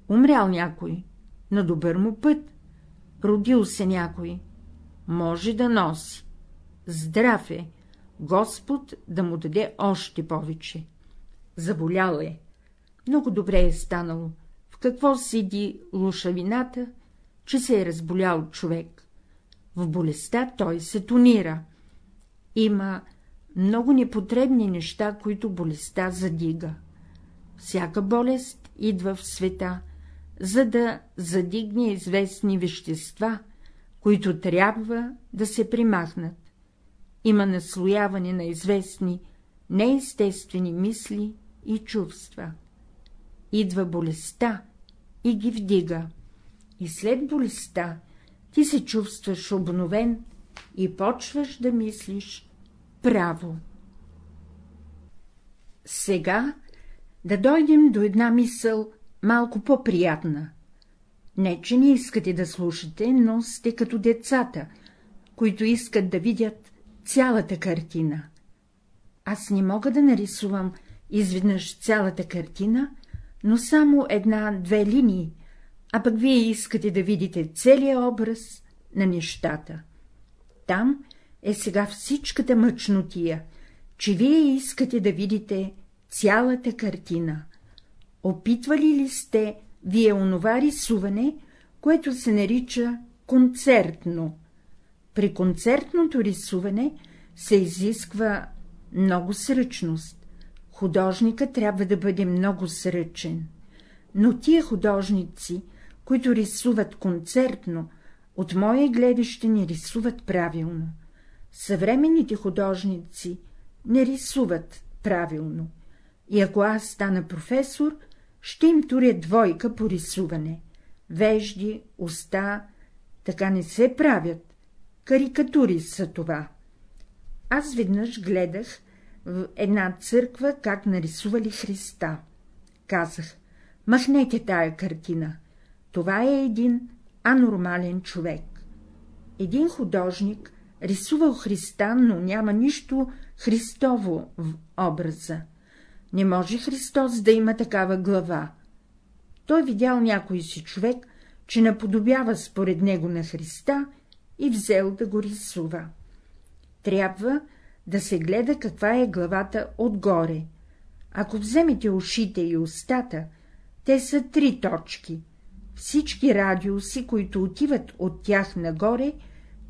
Умрял някой, на добър му път. Родил се някой, може да носи. Здрав е, Господ да му даде още повече. Заболял е. Много добре е станало. В какво седи лушавината, че се е разболял човек? В болестта той се тонира. Има много непотребни неща, които болестта задига. Всяка болест идва в света, за да задигне известни вещества, които трябва да се примахнат. Има наслояване на известни неестествени мисли и чувства. Идва болестта и ги вдига, и след болестта ти се чувстваш обновен и почваш да мислиш право. Сега да дойдем до една мисъл малко по-приятна. Не, че не искате да слушате, но сте като децата, които искат да видят цялата картина. Аз не мога да нарисувам изведнъж цялата картина, но само една-две линии, а пък вие искате да видите целият образ на нещата. Там е сега всичката мъчнотия, че вие искате да видите цялата картина. Опитвали ли сте вие онова рисуване, което се нарича концертно? При концертното рисуване се изисква много сръчност. Художника трябва да бъде много сръчен. Но тия художници, които рисуват концертно, от мое гледаще не рисуват правилно. Съвременните художници не рисуват правилно. И ако аз стана професор, ще им туря двойка по рисуване. Вежди, уста, така не се правят. Карикатури са това. Аз веднъж гледах в една църква, как нарисували Христа. Казах, махнете тая картина. Това е един анормален човек. Един художник рисувал Христа, но няма нищо Христово в образа. Не може Христос да има такава глава. Той видял някой си човек, че наподобява според него на Христа и взел да го рисува. Трябва да се гледа каква е главата отгоре. Ако вземете ушите и устата, те са три точки. Всички радиуси, които отиват от тях нагоре,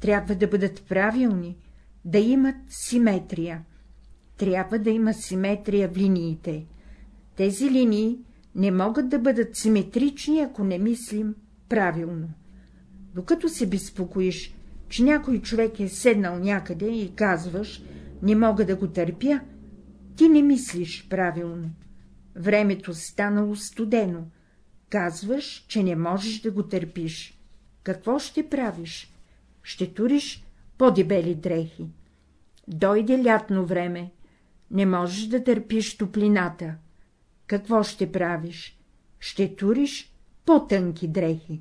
трябва да бъдат правилни, да имат симетрия. Трябва да има симетрия в линиите. Тези линии не могат да бъдат симетрични, ако не мислим правилно. Докато се безпокоиш, че някой човек е седнал някъде и казваш, не мога да го търпя, ти не мислиш правилно. Времето станало студено. Казваш, че не можеш да го търпиш. Какво ще правиш? Ще туриш по-дебели дрехи. Дойде лятно време. Не можеш да търпиш топлината. Какво ще правиш? Ще туриш по-тънки дрехи.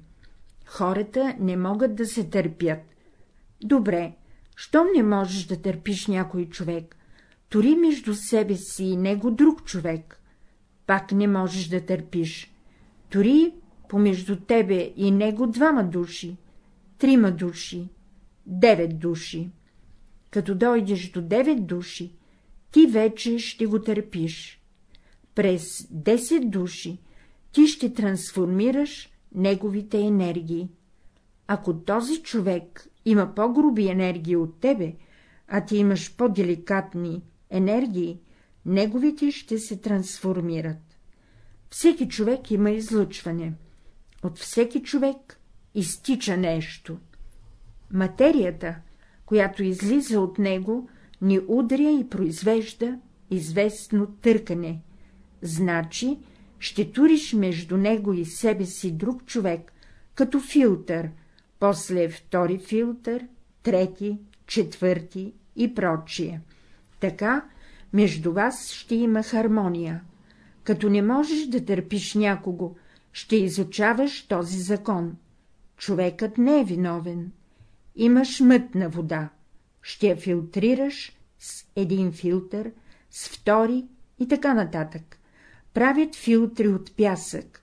Хората не могат да се търпят. Добре, щом не можеш да търпиш някой човек, тори между себе си и него друг човек. Пак не можеш да търпиш. Тори помежду тебе и него двама души, трима души, девет души. Като дойдеш до девет души, ти вече ще го търпиш. През 10 души ти ще трансформираш неговите енергии. Ако този човек има по-груби енергии от тебе, а ти имаш по-деликатни енергии, неговите ще се трансформират. Всеки човек има излъчване. От всеки човек изтича нещо. Материята, която излиза от него, ни удря и произвежда известно търкане. Значи, ще туриш между него и себе си друг човек, като филтър, после втори филтър, трети, четвърти и прочие. Така между вас ще има хармония. Като не можеш да търпиш някого, ще изучаваш този закон. Човекът не е виновен. Имаш мътна вода. Ще я филтрираш с един филтър, с втори и така нататък. Правят филтри от пясък.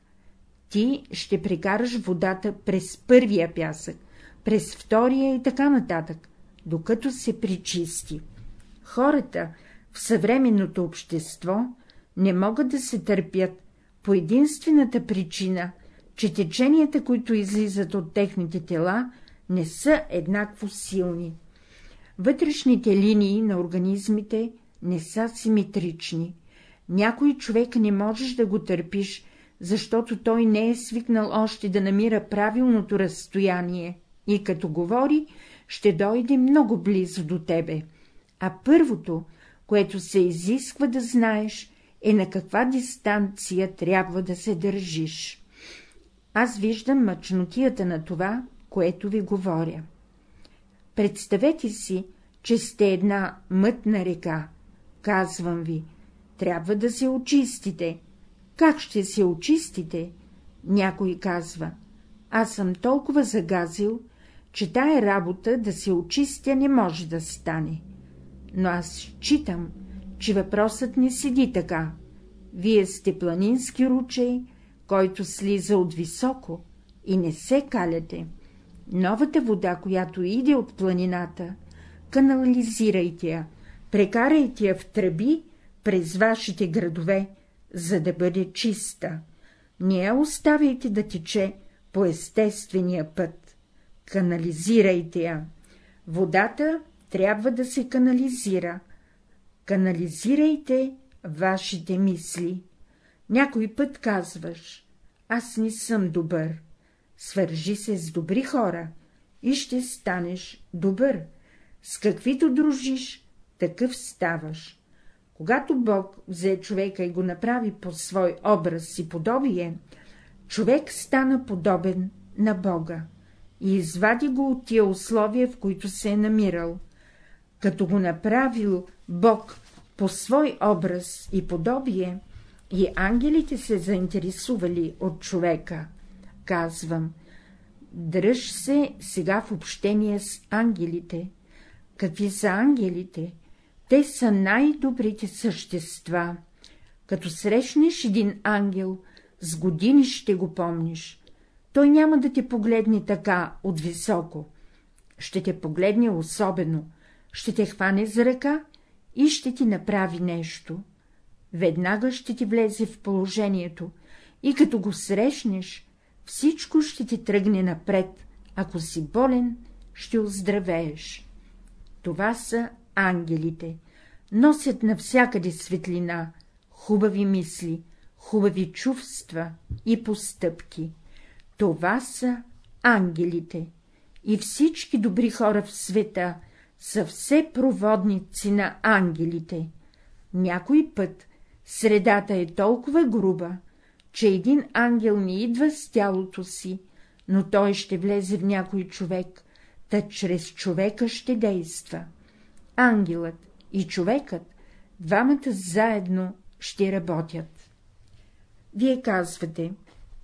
Ти ще прекараш водата през първия пясък, през втория и така нататък, докато се причисти. Хората в съвременното общество не могат да се търпят по единствената причина, че теченията, които излизат от техните тела, не са еднакво силни. Вътрешните линии на организмите не са симетрични. Някой човек не можеш да го търпиш, защото той не е свикнал още да намира правилното разстояние и като говори, ще дойде много близо до тебе. А първото, което се изисква да знаеш, е на каква дистанция трябва да се държиш. Аз виждам мъчнотията на това, което ви говоря. Представете си, че сте една мътна река. Казвам ви, трябва да се очистите. Как ще се очистите? Някой казва, аз съм толкова загазил, че тая работа да се очистя не може да стане. Но аз считам, че въпросът не седи така. Вие сте планински ручей, който слиза от високо и не се каляте. Новата вода, която иде от планината, канализирайте я, прекарайте я в тръби през вашите градове, за да бъде чиста. Не я оставяйте да тече по естествения път. Канализирайте я. Водата трябва да се канализира. Канализирайте вашите мисли. Някой път казваш, аз не съм добър. Свържи се с добри хора и ще станеш добър. С каквито дружиш, такъв ставаш. Когато Бог взе човека и го направи по свой образ и подобие, човек стана подобен на Бога и извади го от тия условия, в които се е намирал. Като го направил Бог по свой образ и подобие, и ангелите се заинтересували от човека. Казвам, дръж се сега в общение с ангелите. Какви са ангелите? Те са най-добрите същества. Като срещнеш един ангел, с години ще го помниш. Той няма да те погледне така от високо. Ще те погледне особено, ще те хване за ръка и ще ти направи нещо. Веднага ще ти влезе в положението и като го срещнеш, всичко ще ти тръгне напред, ако си болен, ще оздравееш. Това са ангелите. Носят навсякъде светлина, хубави мисли, хубави чувства и постъпки. Това са ангелите. И всички добри хора в света са все проводници на ангелите. Някой път средата е толкова груба, че един ангел не идва с тялото си, но той ще влезе в някой човек, та чрез човека ще действа. Ангелът и човекът, двамата заедно ще работят. Вие казвате,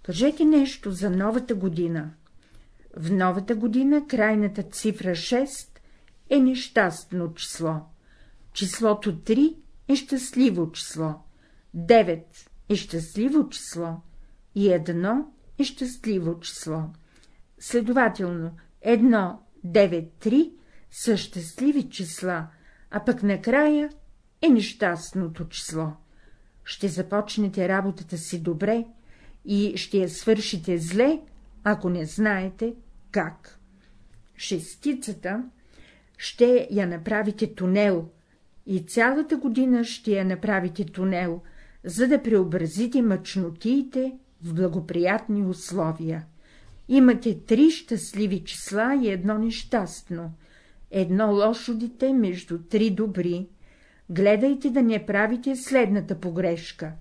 кажете нещо за новата година. В новата година крайната цифра 6 е нещастно число. Числото 3 е щастливо число. 9 е щастливо число. И 1 е щастливо число. Следователно, 1, 9, 3 са щастливи числа, а пък накрая е нещастното число. Ще започнете работата си добре и ще я свършите зле, ако не знаете как. Шестицата ще я направите тунел и цялата година ще я направите тунел, за да преобразите мъчнотиите в благоприятни условия. Имате три щастливи числа и едно нещастно, едно лошо дете между три добри. Гледайте да не правите следната погрешка.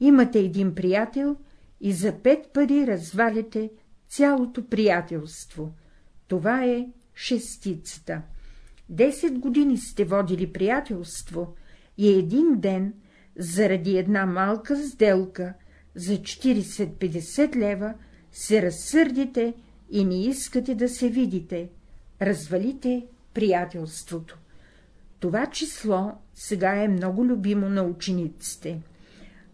Имате един приятел и за пет пари разваляте цялото приятелство. Това е шестицата. Десет години сте водили приятелство и един ден, заради една малка сделка за 40-50 лева, се разсърдите и не искате да се видите, развалите приятелството. Това число сега е много любимо на учениците.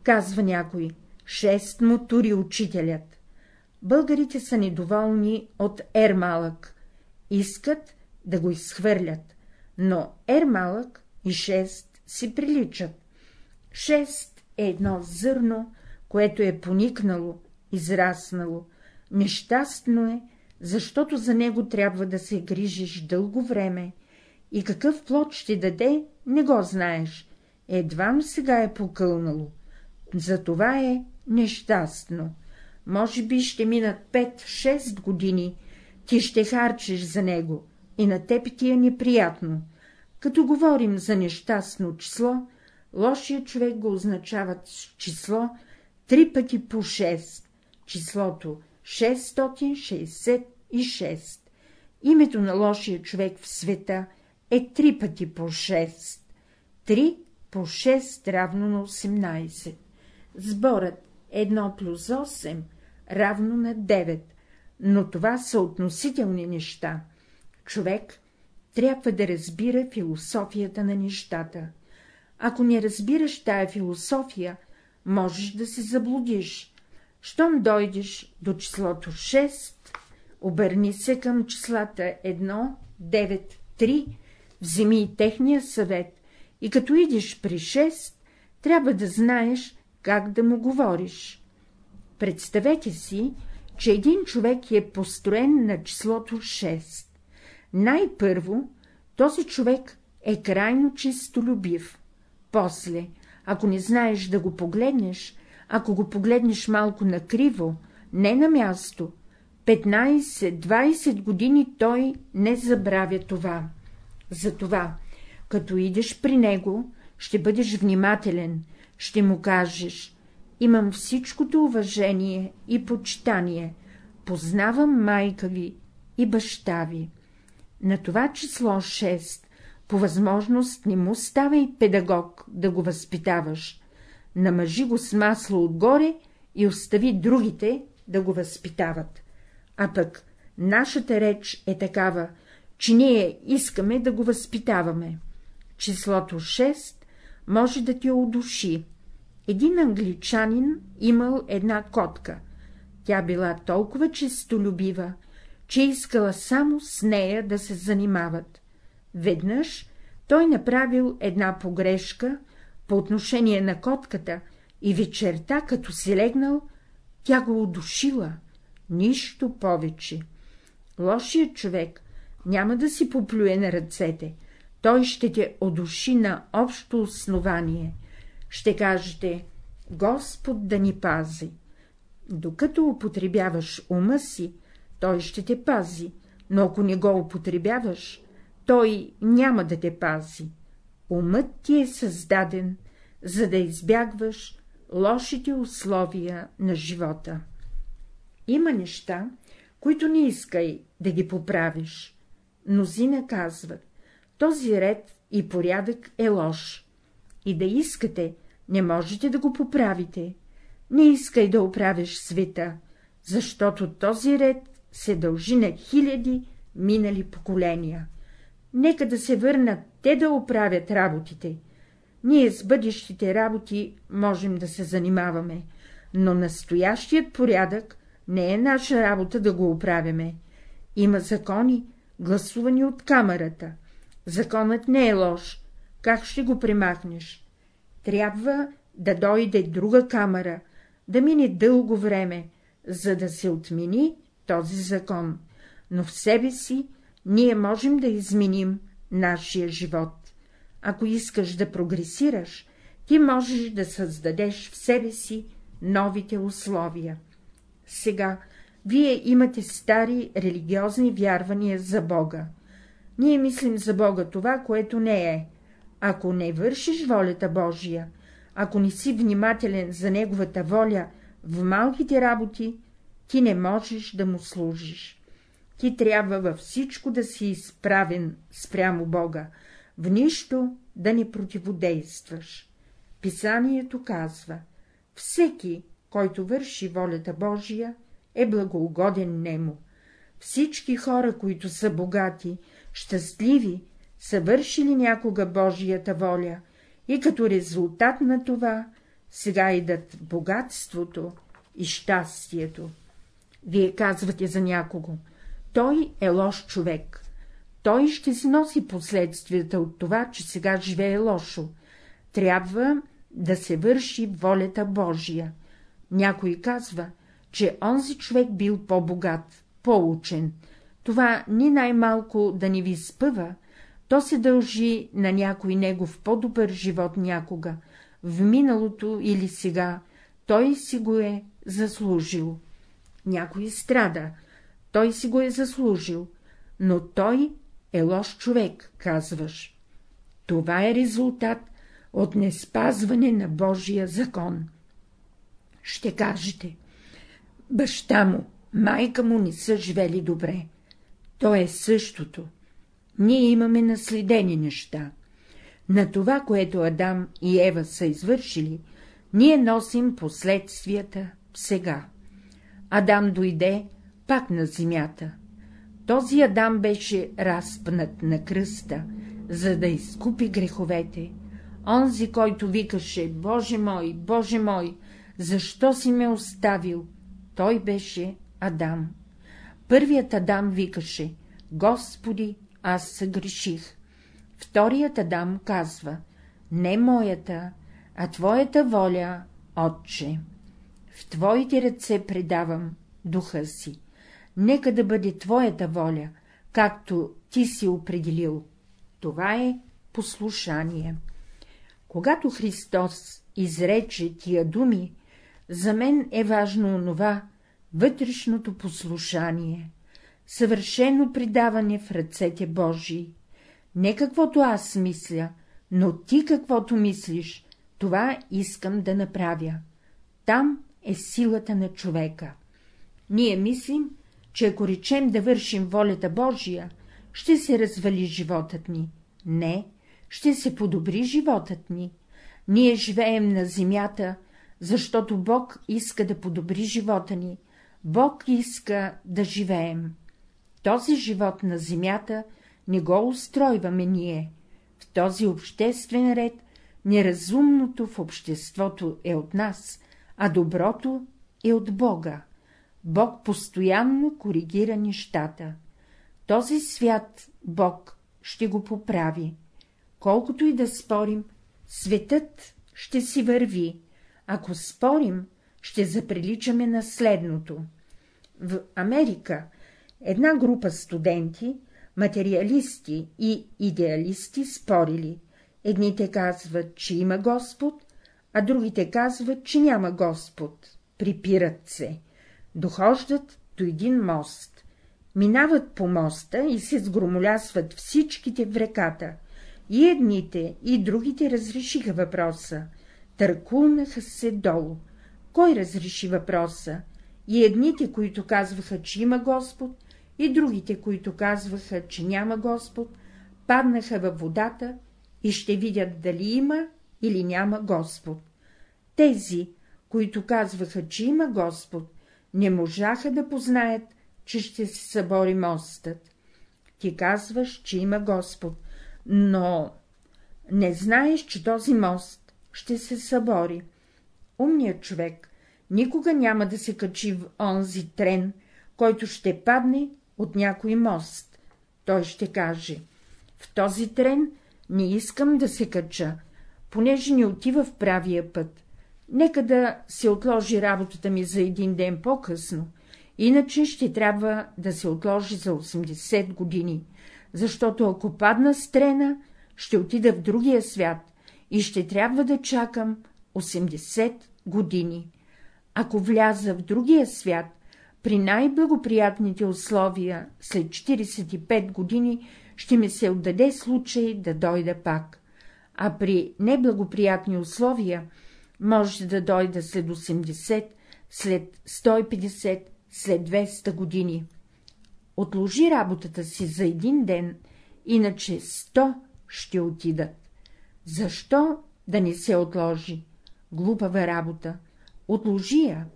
Казва някой, шест му тури учителят. Българите са недоволни от ер малък, искат да го изхвърлят, но ер малък и шест си приличат. Шест е едно зърно, което е поникнало, израснало, нещастно е, защото за него трябва да се грижиш дълго време и какъв плод ще даде, не го знаеш, едвам сега е покълнало. Затова е нещастно. Може би ще минат 5-6 години, ти ще харчиш за него, и на теб ти е неприятно. Като говорим за нещастно число, лошия човек го означават с число три пъти по 6, числото 666. Името на лошия човек в света е три пъти по 6. 3 по 6 равно на 18. Сборът 1 плюс 8 равно на 9, но това са относителни неща. Човек трябва да разбира философията на нещата. Ако не разбираш тая философия, можеш да се заблудиш. Щом дойдеш до числото 6, обърни се към числата 1, 9, 3, вземи и техния съвет и като идеш при 6, трябва да знаеш как да му говориш. Представете си, че един човек е построен на числото 6. Най-първо този човек е крайно чистолюбив. После, ако не знаеш да го погледнеш, ако го погледнеш малко накриво, не на място, 15-20 години той не забравя това. Затова, като идеш при него, ще бъдеш внимателен, ще му кажеш — имам всичкото уважение и почитание, познавам майка ви и баща ви. На това число 6 по възможност не му ставай педагог да го възпитаваш, намажи го с масло отгоре и остави другите да го възпитават. А пък нашата реч е такава, че ние искаме да го възпитаваме. Числото 6 може да ти одуши. Един англичанин имал една котка. Тя била толкова честолюбива, че искала само с нея да се занимават. Веднъж той направил една погрешка по отношение на котката и вечерта, като си легнал, тя го удушила, нищо повече. Лошият човек няма да си поплюе на ръцете, той ще те одуши на общо основание. Ще кажете, Господ да ни пази. Докато употребяваш ума си, той ще те пази, но ако не го употребяваш, той няма да те пази. Умът ти е създаден, за да избягваш лошите условия на живота. Има неща, които не искай да ги поправиш. Мнозина казват, този ред и порядък е лош. И да искате, не можете да го поправите. Не искай да оправиш света, защото този ред се дължи на хиляди минали поколения. Нека да се върнат те да оправят работите. Ние с бъдещите работи можем да се занимаваме, но настоящият порядък не е наша работа да го оправяме. Има закони, гласувани от камерата. Законът не е лош. Как ще го премахнеш? Трябва да дойде друга камера, да мине дълго време, за да се отмени този закон, но в себе си ние можем да изменим нашия живот. Ако искаш да прогресираш, ти можеш да създадеш в себе си новите условия. Сега вие имате стари религиозни вярвания за Бога. Ние мислим за Бога това, което не е. Ако не вършиш волята Божия, ако не си внимателен за Неговата воля в малките работи, ти не можеш да му служиш. Ти трябва във всичко да си изправен спрямо Бога, в нищо да не противодействаш. Писанието казва, всеки, който върши волята Божия, е благоугоден нему. Всички хора, които са богати, щастливи, са вършили някога Божията воля и като резултат на това сега идат богатството и щастието. Вие казвате за някого, той е лош човек, той ще си носи последствията от това, че сега живее лошо. Трябва да се върши волята Божия. Някой казва, че онзи човек бил по-богат, по-учен. Това ни най-малко да ни ви спъва, то се дължи на някой негов по-добър живот някога, в миналото или сега, той си го е заслужил. Някой страда, той си го е заслужил, но той е лош човек, казваш. Това е резултат от неспазване на Божия закон. Ще кажете, баща му, майка му не са живели добре. То е същото. Ние имаме наследени неща. На това, което Адам и Ева са извършили, ние носим последствията сега. Адам дойде пак на земята. Този Адам беше разпнат на кръста, за да изкупи греховете. Онзи, който викаше, Боже мой, Боже мой, защо си ме оставил? Той беше Адам. Първият Адам викаше, Господи, аз съгреших. Вторият Адам казва, не моята, а твоята воля, Отче. В твоите ръце предавам духа си. Нека да бъде твоята воля, както ти си определил. Това е послушание. Когато Христос изрече тия думи, за мен е важно онова вътрешното послушание, съвършено предаване в ръцете Божии. Не каквото аз мисля, но ти каквото мислиш, това искам да направя. Там е силата на човека. Ние мислим, че ако речем да вършим волята Божия, ще се развали животът ни. Не, ще се подобри животът ни. Ние живеем на земята, защото Бог иска да подобри живота ни. Бог иска да живеем. Този живот на земята не го устройваме ние. В този обществен ред неразумното в обществото е от нас, а доброто е от Бога. Бог постоянно коригира нещата. Този свят Бог ще го поправи. Колкото и да спорим, светът ще си върви. Ако спорим, ще заприличаме на следното. В Америка една група студенти, материалисти и идеалисти спорили. Едните казват, че има Господ, а другите казват, че няма Господ. Припират се дохождат до един мост. Минават по моста и се сгромолясват всичките в реката. И едните, и другите разрешиха въпроса. Търкулнаха се долу. Кой разреши въпроса? И едните, които казваха, че има Господ, и другите, които казваха, че няма Господ, паднаха във водата и ще видят дали има или няма Господ. Тези, които казваха, че има Господ, не можаха да познаят, че ще се събори мостът. Ти казваш, че има Господ, но не знаеш, че този мост ще се събори. Умният човек никога няма да се качи в онзи трен, който ще падне от някой мост. Той ще каже — в този трен не искам да се кача, понеже не отива в правия път. Нека да се отложи работата ми за един ден по-късно, иначе ще трябва да се отложи за 80 години, защото ако падна с трена, ще отида в другия свят и ще трябва да чакам 80 години. Ако вляза в другия свят, при най-благоприятните условия, след 45 години, ще ми се отдаде случай да дойда пак, а при неблагоприятни условия може да дойда след 80, след 150, след 200 години. Отложи работата си за един ден, иначе 100 ще отидат. Защо да не се отложи? Глупава работа. Отложи я.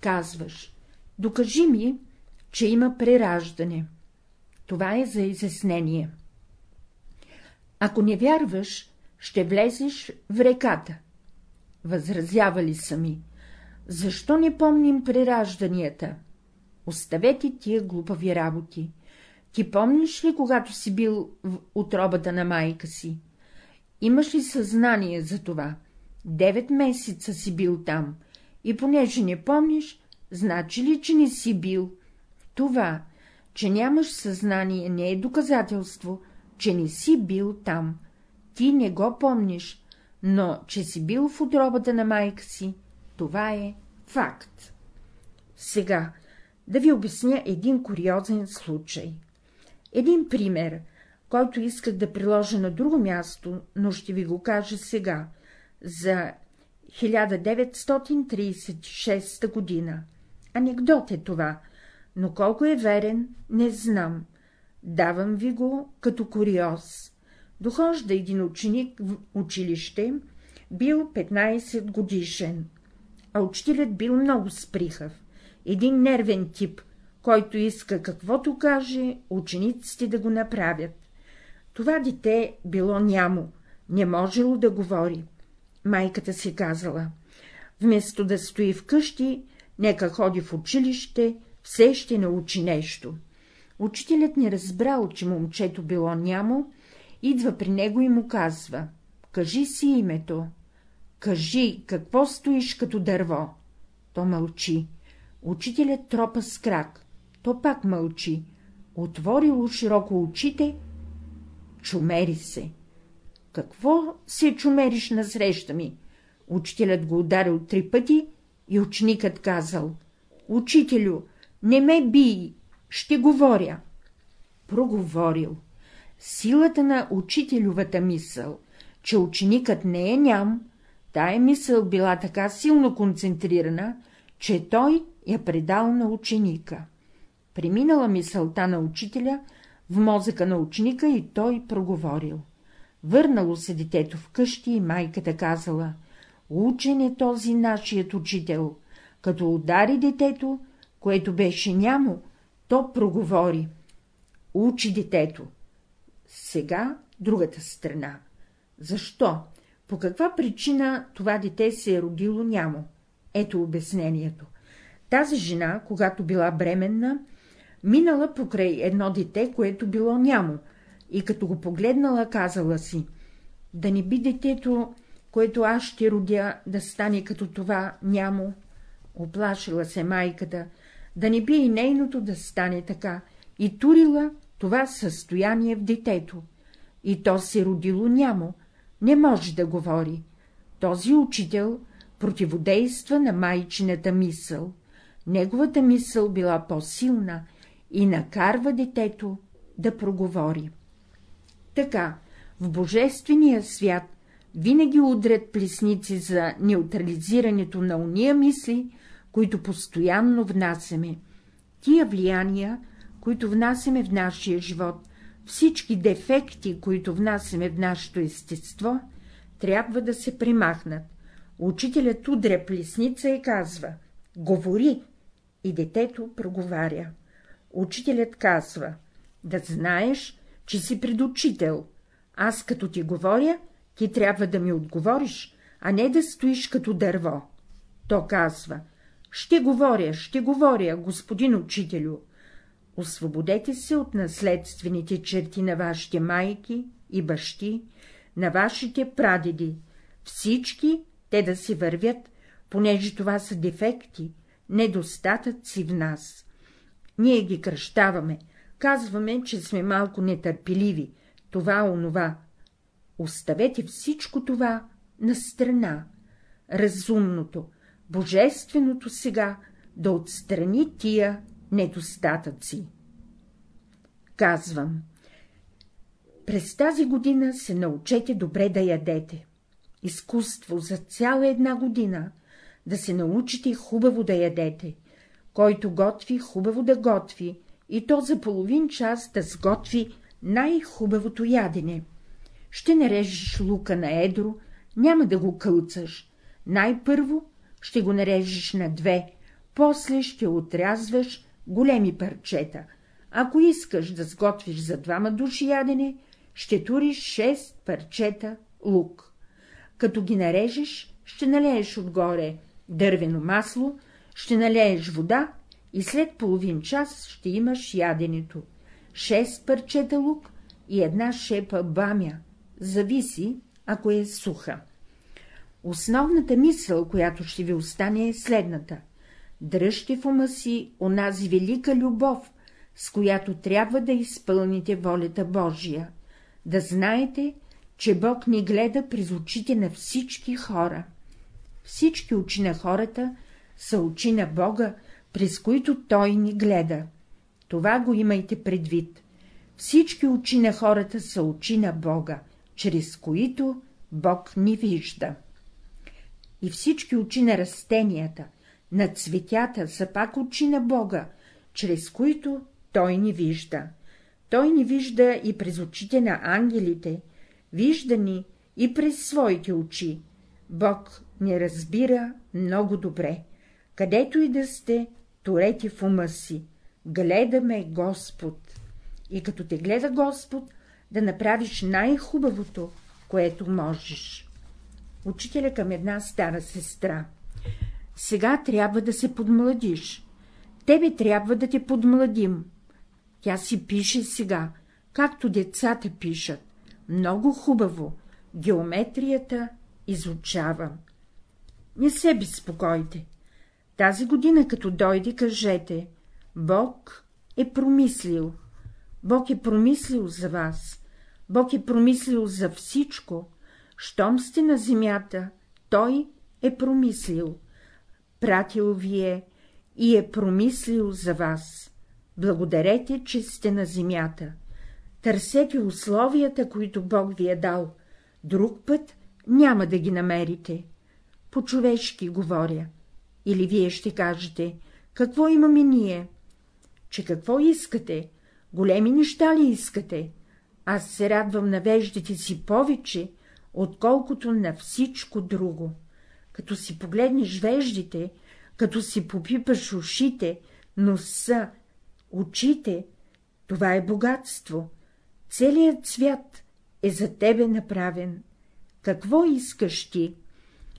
Казваш, докажи ми, че има прераждане. Това е за изяснение. Ако не вярваш, ще влезеш в реката. Възразявали са ми. Защо не помним преражданията? Оставете тия глупави работи. Ти помниш ли, когато си бил в отробата на майка си? Имаш ли съзнание за това? Девет месеца си бил там, и понеже не помниш, значи ли, че не си бил? Това, че нямаш съзнание, не е доказателство, че не си бил там. Ти не го помниш, но че си бил в отробата на майка си, това е факт. Сега да ви обясня един куриозен случай. Един пример, който исках да приложа на друго място, но ще ви го кажа сега, за 1936 година. Анекдот е това, но колко е верен, не знам. Давам ви го като куриоз. Дохожда един ученик в училище, бил 15 годишен, а учителят бил много сприхав, един нервен тип, който иска каквото каже, учениците да го направят. Това дете било нямо, не можело да говори. Майката си казала, вместо да стои вкъщи, нека ходи в училище, все ще научи нещо. Учителят не разбрал, че момчето било нямо, идва при него и му казва — кажи си името. Кажи, какво стоиш като дърво? То мълчи. Учителят тропа с крак. То пак мълчи. Отворило широко очите, чумери се. Какво се чумериш насреща ми? Учителят го ударил три пъти и ученикът казал — Учителю, не ме бий, ще говоря. Проговорил. Силата на учителювата мисъл, че ученикът не е ням, тая мисъл била така силно концентрирана, че той я предал на ученика. Преминала мисълта на учителя в мозъка на ученика и той проговорил. Върнало се детето вкъщи и майката казала — учен е този нашият учител. Като удари детето, което беше нямо, то проговори. Учи детето. Сега другата страна. Защо? По каква причина това дете се е родило нямо? Ето обяснението. Тази жена, когато била бременна, минала покрай едно дете, което било нямо, и като го погледнала, казала си — да не би детето, което аз ще родя, да стане като това нямо. Оплашила се майката, да не би и нейното да стане така, и турила това състояние в детето. И то се родило нямо, не може да говори. Този учител противодейства на майчината мисъл. Неговата мисъл била по-силна и накарва детето да проговори. Така, в Божествения свят винаги удрят плесници за неутрализирането на уния мисли, които постоянно внасяме. Тия влияния, които внасяме в нашия живот, всички дефекти, които внасяме в нашето естество, трябва да се примахнат. Учителят удря плесница и казва — говори, и детето проговаря. Учителят казва, да знаеш, че си предучител. Аз като ти говоря, ти трябва да ми отговориш, а не да стоиш като дърво. То казва, ще говоря, ще говоря, господин учителю. Освободете се от наследствените черти на вашите майки и бащи, на вашите прадеди, всички те да си вървят, понеже това са дефекти, недостатъци в нас. Ние ги кръщаваме, казваме, че сме малко нетърпеливи, това, онова. Оставете всичко това на страна. Разумното, божественото сега да отстрани тия недостатъци. Казвам, през тази година се научете добре да ядете. Изкуство за цяла една година да се научите хубаво да ядете, който готви, хубаво да готви, и то за половин час да сготви най-хубавото ядене. Ще нарежеш лука на едро, няма да го кълцаш. Най-първо ще го нарежеш на две, после ще отрязваш големи парчета. Ако искаш да сготвиш за двама души ядене, ще туриш шест парчета лук. Като ги нарежеш, ще налееш отгоре дървено масло, ще налееш вода и след половин час ще имаш яденето. Шест парчета лук и една шепа бамя, зависи, ако е суха. Основната мисъл, която ще ви остане, е следната. Дръжте в ума си онази велика любов, с която трябва да изпълните волята Божия, да знаете, че Бог ни гледа през очите на всички хора. Всички очи на хората са очи на Бога, през които Той ни гледа. Това го имайте предвид. Всички очи на хората са очи на Бога, чрез които Бог ни вижда. И всички очи на растенията, на цветята са пак очи на Бога, чрез които Той ни вижда. Той ни вижда и през очите на ангелите, вижда ни и през своите очи. Бог не разбира много добре. Където и да сте, турете в ума си. Гледаме Господ. И като те гледа Господ, да направиш най-хубавото, което можеш. Учителя към една стара сестра. Сега трябва да се подмладиш. Тебе трябва да те подмладим. Тя си пише сега, както децата пишат. Много хубаво. Геометрията изучава. Не се безпокойте. Тази година, като дойде, кажете — Бог е промислил. Бог е промислил за вас. Бог е промислил за всичко. Щом сте на земята, Той е промислил. Пратил ви е и е промислил за вас. Благодарете, че сте на земята. Търсете условията, които Бог ви е дал. Друг път няма да ги намерите. По-човешки говоря. Или вие ще кажете, какво имаме ние? Че какво искате? Големи неща ли искате? Аз се радвам на веждите си повече, отколкото на всичко друго. Като си погледнеш веждите, като си попипаш ушите, носа, очите, това е богатство. Целият свят е за тебе направен. Какво искаш ти?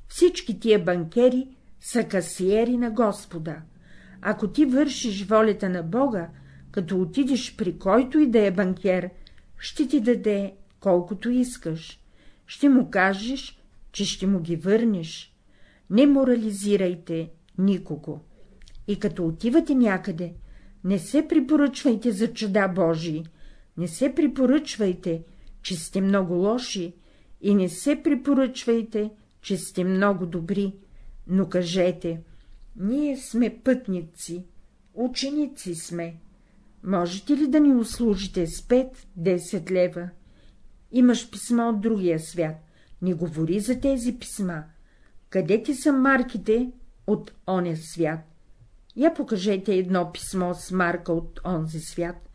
Всички тия банкери са касиери на Господа. Ако ти вършиш волята на Бога, като отидеш при който и да е банкер, ще ти даде колкото искаш. Ще му кажеш, че ще му ги върнеш. Не морализирайте никого. И като отивате някъде, не се припоръчвайте за чуда Божии, не се припоръчвайте, че сте много лоши, и не се припоръчвайте, че сте много добри, но кажете, ние сме пътници, ученици сме. Можете ли да ни услужите с 5-10 лева? Имаш писма от другия свят, не говори за тези писма. Къде ти са марките от оня свят? Я покажете едно писмо с марка от онзи свят.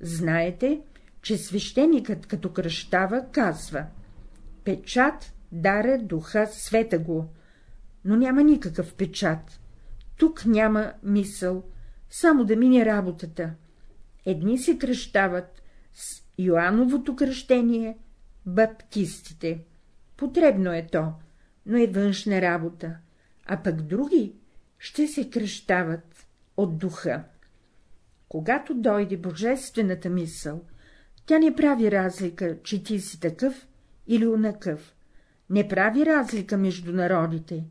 Знаете, че свещеникът, като кръщава, казва — печат даря духа света го, но няма никакъв печат. Тук няма мисъл, само да мине работата. Едни се кръщават с Йоановото кръщение, баптистите. Потребно е то, но е външна работа, а пък други ще се кръщават от духа. Когато дойде божествената мисъл, тя не прави разлика, че ти си такъв или онакъв. Не прави разлика между народите.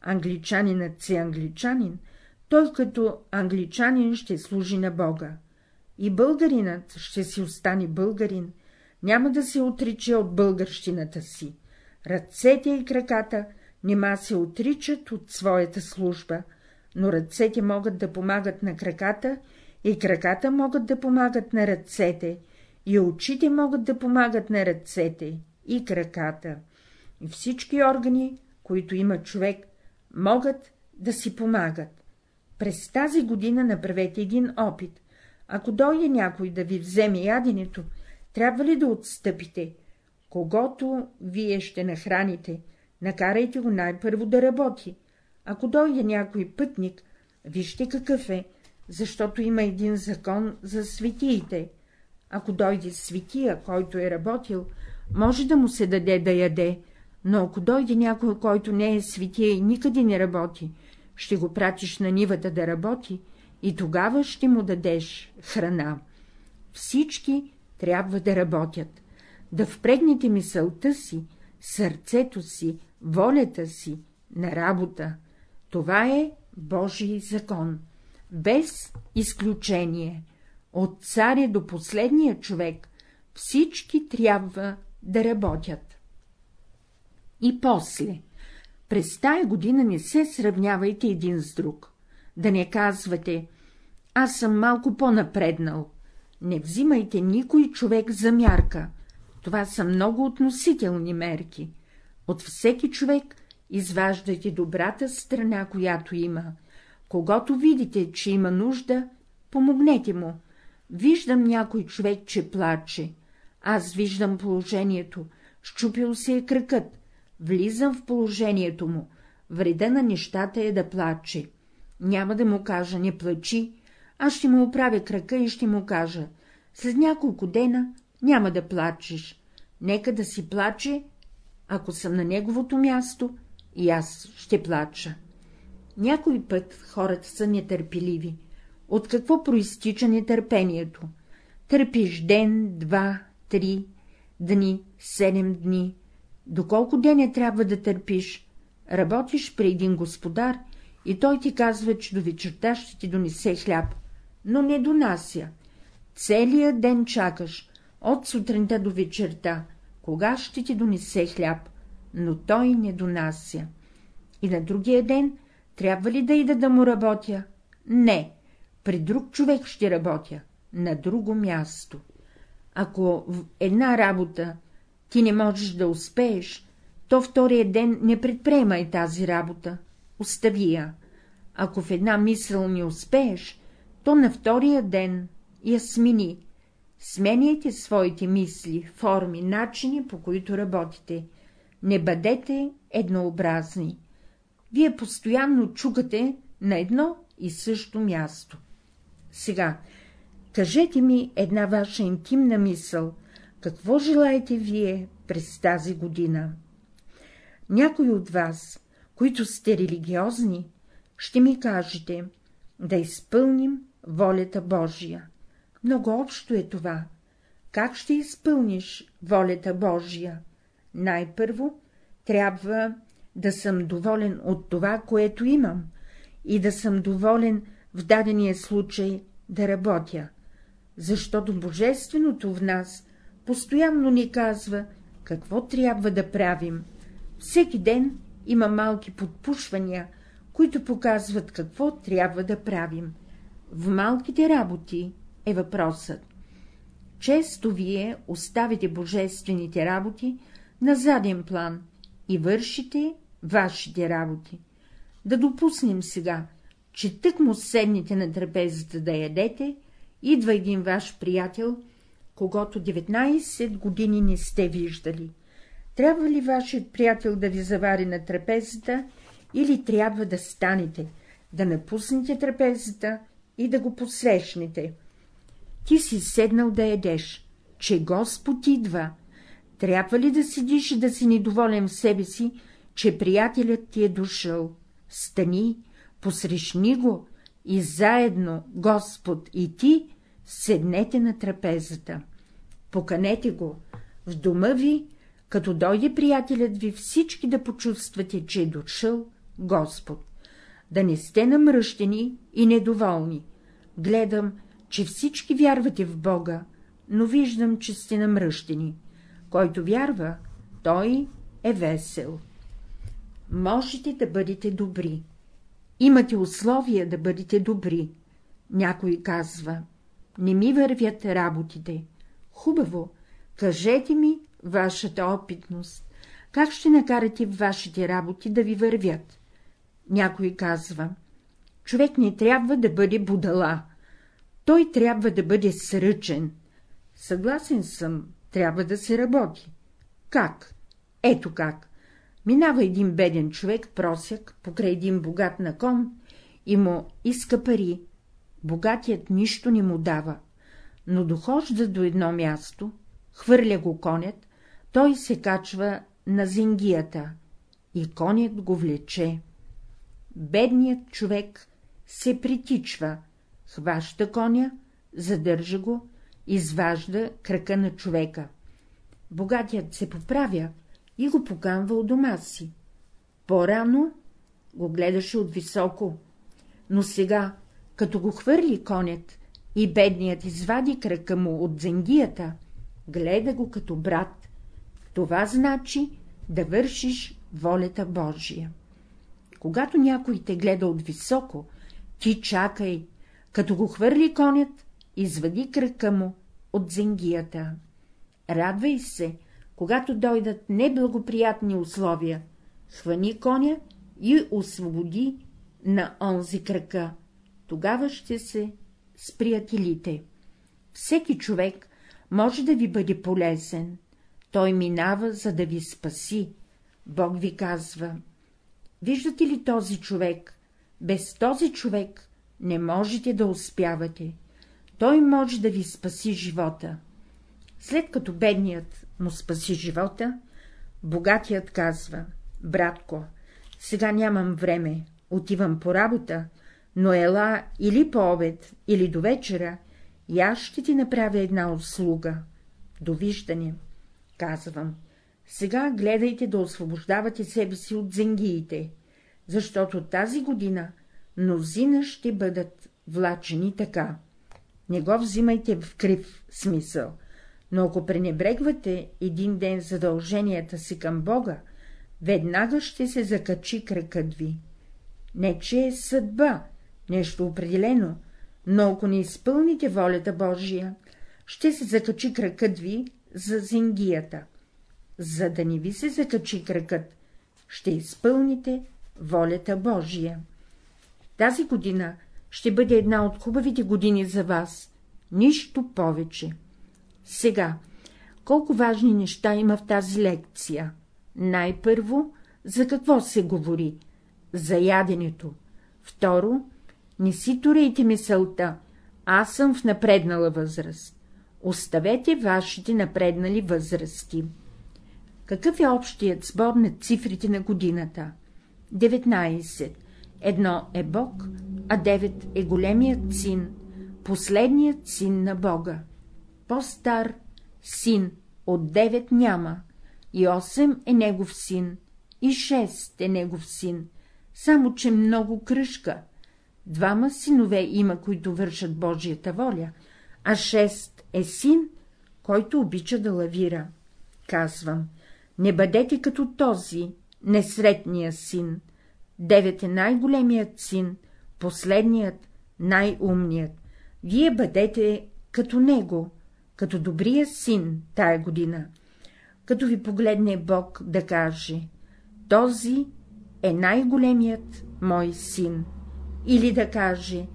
Англичанинът си англичанин, той като англичанин ще служи на Бога. И българинът ще си остане българин, няма да се отрича от българщината си. Ръцете и краката нема се отричат от своята служба, но ръцете могат да помагат на краката, и краката могат да помагат на ръцете, и очите могат да помагат на ръцете, и краката, и всички органи, които има човек, могат да си помагат. През тази година направете един опит. Ако дойде някой да ви вземе яденето, трябва ли да отстъпите? Когато вие ще нахраните, накарайте го най-първо да работи. Ако дойде някой пътник, вижте какъв е, защото има един закон за светиите. Ако дойде светия, който е работил, може да му се даде да яде, но ако дойде някой, който не е светия и никъде не работи, ще го пратиш на нивата да работи и тогава ще му дадеш храна. Всички трябва да работят, да впрегнете мисълта си, сърцето си, волята си на работа. Това е Божий закон, без изключение. От царя до последния човек всички трябва да работят. И после, през тая година не се сравнявайте един с друг, да не казвате, аз съм малко по-напреднал, не взимайте никой човек за мярка, това са много относителни мерки. От всеки човек изваждайте добрата страна, която има. Когато видите, че има нужда, помогнете му. Виждам някой човек, че плаче. Аз виждам положението. Щупил се е кръкът. Влизам в положението му. Вреда на нещата е да плаче. Няма да му кажа, не плачи. Аз ще му оправя крака и ще му кажа. След няколко дена няма да плачеш. Нека да си плаче, ако съм на неговото място, и аз ще плача. Някой път хората са нетърпеливи. От какво проистича нетърпението? Търпиш ден, два, три дни, седем дни. Доколко деня трябва да търпиш? Работиш при един господар и той ти казва, че до вечерта ще ти донесе хляб, но не донася. Целият ден чакаш, от сутринта до вечерта, кога ще ти донесе хляб, но той не донася. И на другия ден трябва ли да ида да му работя? Не, при друг човек ще работя, на друго място. Ако в една работа ти не можеш да успееш, то втория ден не предприемай тази работа, остави я. Ако в една мисъл не успееш, то на втория ден я смени. Сменяйте своите мисли, форми, начини, по които работите. Не бъдете еднообразни. Вие постоянно чукате на едно и също място. Сега, кажете ми една ваша интимна мисъл, какво желаете вие през тази година? Някой от вас, които сте религиозни, ще ми кажете да изпълним волята Божия. Много общо е това. Как ще изпълниш волята Божия? Най-първо трябва да съм доволен от това, което имам, и да съм доволен в дадения случай да работя, защото Божественото в нас постоянно ни казва, какво трябва да правим. Всеки ден има малки подпушвания, които показват какво трябва да правим. В малките работи е въпросът. Често вие оставите божествените работи на заден план и вършите вашите работи. Да допуснем сега, че тък му седнете на трапезата да ядете, идва един ваш приятел, когато 19 години не сте виждали. Трябва ли вашият приятел да ви завари на трапезата, или трябва да станете, да напуснете трапезата и да го посрещнете? Ти си седнал да едеш, че Господ идва, трябва ли да седиш и да си недоволен в себе си, че приятелят ти е дошъл? Стани, посрещни го и заедно Господ и ти седнете на трапезата. Поканете го в дома ви, като дойде приятелят ви, всички да почувствате, че е дошъл Господ. Да не сте намръщени и недоволни. Гледам, че всички вярвате в Бога, но виждам, че сте намръщени. Който вярва, той е весел. Можете да бъдете добри. Имате условия да бъдете добри. Някой казва, не ми вървят работите. Хубаво, кажете ми вашата опитност, как ще накарате вашите работи да ви вървят? Някой казва, човек не трябва да бъде будала, той трябва да бъде сръчен. Съгласен съм, трябва да се работи. Как? Ето как. Минава един беден човек, просяк, покрай един богат на кон и му иска пари. Богатият нищо не му дава, но дохожда до едно място, хвърля го конят, той се качва на зингията и конят го влече. Бедният човек се притичва, хваща коня, задържа го, изважда крака на човека. Богатият се поправя и го поканва у дома си. По-рано го гледаше от високо, но сега, като го хвърли конят и бедният извади крака му от зенгията, гледа го като брат. Това значи да вършиш волята Божия. Когато някой те гледа от високо, ти чакай, като го хвърли конят, извади крака му от зенгията. Радвай се, когато дойдат неблагоприятни условия, хвани коня и освободи на онзи крака, тогава ще се с приятелите. Всеки човек може да ви бъде полезен, той минава, за да ви спаси. Бог ви казва, виждате ли този човек? Без този човек не можете да успявате. Той може да ви спаси живота. След като бедният му спаси живота, богатият казва — братко, сега нямам време, отивам по работа, но ела или по обед, или до вечера, и аз ще ти направя една услуга. Довиждане, казвам. Сега гледайте да освобождавате себе си от зенгиите, защото тази година мнозина ще бъдат влачени така. Не го взимайте в крив смисъл, но ако пренебрегвате един ден задълженията си към Бога, веднага ще се закачи кракът ви. Не, че е съдба, нещо определено, но ако не изпълните волята Божия, ще се закачи кракът ви за зингията. За да не ви се закачи кракът, ще изпълните волята Божия. Тази година ще бъде една от хубавите години за вас, нищо повече. Сега, колко важни неща има в тази лекция? Най-първо, за какво се говори? За яденето. Второ, не си турейте мисълта, аз съм в напреднала възраст. Оставете вашите напреднали възрасти. Какъв е общият сбор на цифрите на годината? 19. Едно е Бог, а 9 е големият син, последният син на Бога. По-стар син от 9 няма, и 8 е негов син, и 6 е негов син, само че много кръжка. Двама синове има, които вършат Божията воля, а шест е син, който обича да лавира. Казвам, не бъдете като този, несретния син. Девет е най-големият син, последният, най-умният. Вие бъдете като него, като добрия син тая година. Като ви погледне Бог да каже, този е най-големият мой син, или да каже,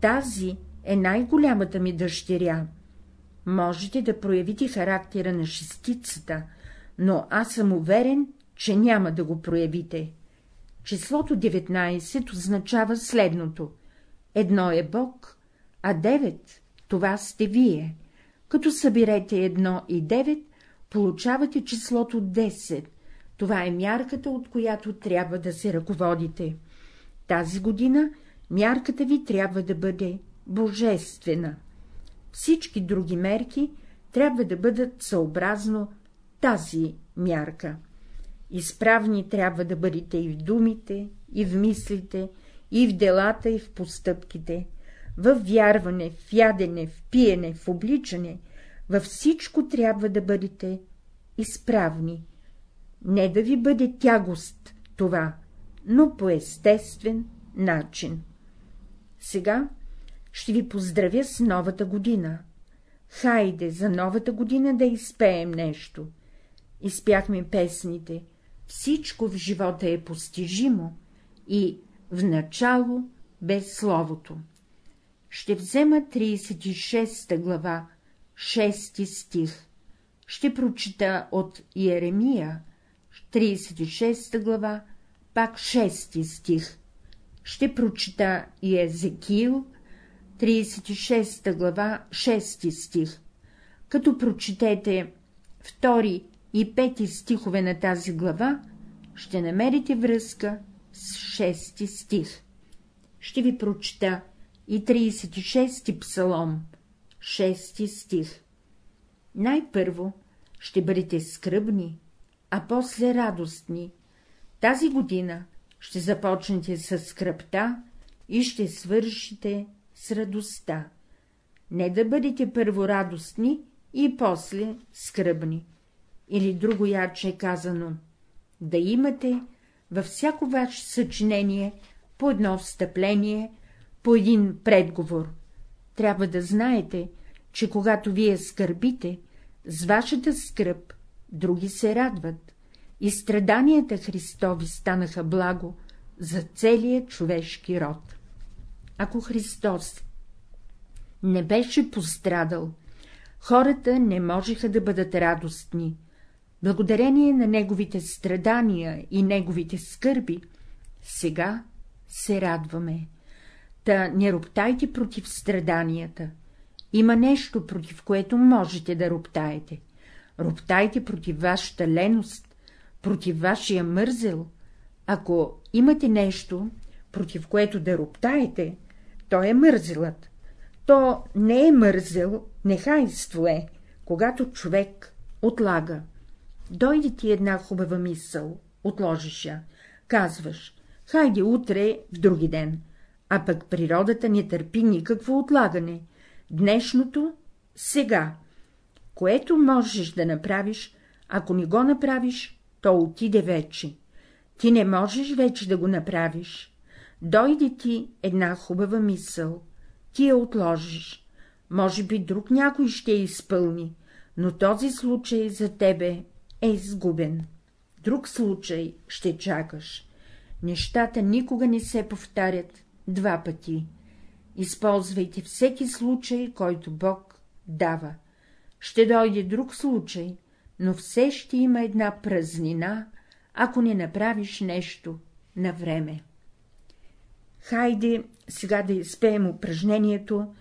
тази е най-голямата ми дъщеря. Можете да проявите характера на шестицата, но аз съм уверен, че няма да го проявите. Числото 19 означава следното. Едно е Бог, а 9 това сте вие. Като съберете едно и 9, получавате числото 10. Това е мярката, от която трябва да се ръководите. Тази година мярката ви трябва да бъде божествена. Всички други мерки трябва да бъдат съобразно тази мярка. Изправни трябва да бъдете и в думите, и в мислите, и в делата, и в постъпките, в вярване, в ядене, в пиене, в обличане, във всичко трябва да бъдете изправни. Не да ви бъде тягост това, но по естествен начин. Сега ще ви поздравя с новата година. Хайде, за новата година да изпеем нещо. Изпяхме песните. Всичко в живота е постижимо и в начало без словото. Ще взема 36 глава, 6 стих. Ще прочита от Иеремия, 36 глава, пак 6 стих. Ще прочита и Езекил, 36 глава, 6 стих. Като прочетете втори и пети стихове на тази глава, ще намерите връзка с 6 стих. Ще ви прочета и 36 псалом, 6 стих. Най-първо ще бъдете скръбни, а после радостни. Тази година ще започнете с скръпта и ще свършите с радостта. Не да бъдете първо радостни и после скръбни. Или друго яче казано — да имате във всяко ваше съчинение по едно встъпление, по един предговор. Трябва да знаете, че когато вие скърбите, с вашата скръп други се радват, и страданията Христови станаха благо за целия човешки род. Ако Христос не беше пострадал, хората не можеха да бъдат радостни. Благодарение на неговите страдания и неговите скърби, сега се радваме. Та не роптайте против страданията. Има нещо, против което можете да роптаете. Роптайте против вашата леност, против вашия мързел. Ако имате нещо, против което да роптаете, то е мързелът. То не е мързел, нехайство е, когато човек отлага. Дойде ти една хубава мисъл, отложиш я, казваш, хайде утре в други ден, а пък природата не търпи никакво отлагане. Днешното — сега. Което можеш да направиш, ако не го направиш, то отиде вече. Ти не можеш вече да го направиш. Дойде ти една хубава мисъл, ти я отложиш. Може би друг някой ще я изпълни, но този случай за тебе е изгубен. Друг случай ще чакаш. Нещата никога не се повтарят два пъти. Използвайте всеки случай, който Бог дава. Ще дойде друг случай, но все ще има една празнина, ако не направиш нещо на време. Хайде сега да изпеем упражнението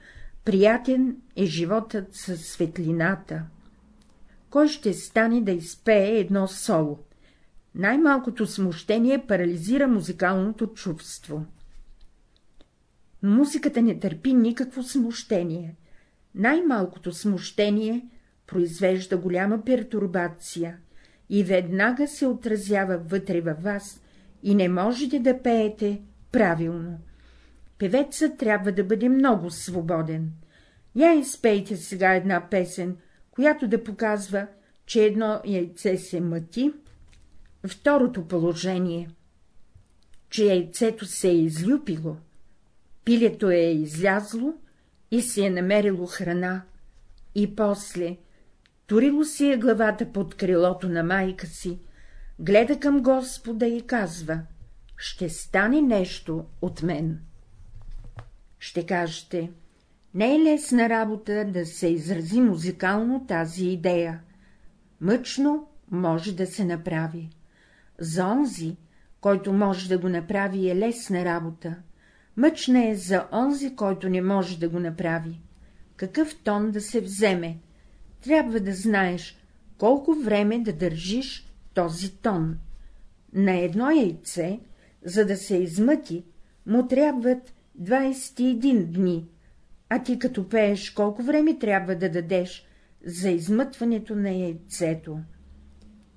«Приятен е животът със светлината». Кой ще стане да изпее едно соло? Най-малкото смущение парализира музикалното чувство. Музиката не търпи никакво смущение. Най-малкото смущение произвежда голяма пертурбация и веднага се отразява вътре във вас и не можете да пеете правилно. Певецът трябва да бъде много свободен. Я изпейте сега една песен, която да показва, че едно яйце се мъти. Второто положение, че яйцето се е излюпило, пилето е излязло и се е намерило храна, и после турило си е главата под крилото на майка си, гледа към Господа и казва — ще стане нещо от мен. Ще кажете, не е лесна работа да се изрази музикално тази идея. Мъчно може да се направи. За онзи, който може да го направи, е лесна работа. Мъчна е за онзи, който не може да го направи. какъв тон да се вземе. Трябва да знаеш, колко време да държиш този тон. На едно яйце, за да се измъти, му трябват 21 дни, а ти като пееш, колко време трябва да дадеш за измътването на яйцето?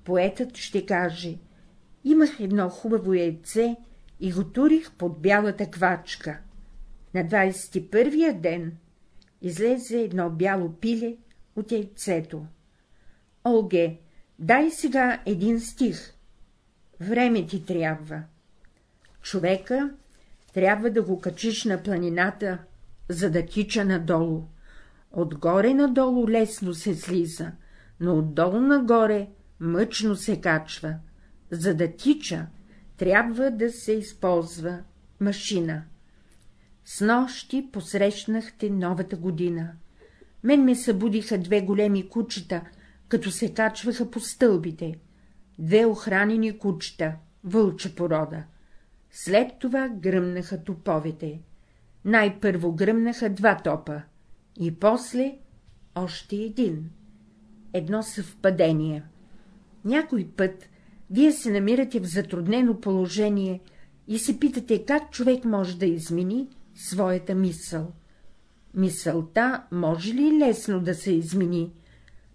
Поетът ще каже, имах едно хубаво яйце и го турих под бялата квачка. На 21-я ден излезе едно бяло пиле от яйцето. Олге, дай сега един стих. Време ти трябва. Човека трябва да го качиш на планината, за да тича надолу. Отгоре надолу лесно се слиза, но отдолу нагоре мъчно се качва. За да тича, трябва да се използва машина. С нощи посрещнахте новата година. Мен ме събудиха две големи кучета, като се качваха по стълбите. Две охранени кучета, вълча порода. След това гръмнаха топовете. Най-първо гръмнаха два топа и после още един. Едно съвпадение. Някой път вие се намирате в затруднено положение и се питате, как човек може да измени своята мисъл. Мисълта може ли лесно да се измени?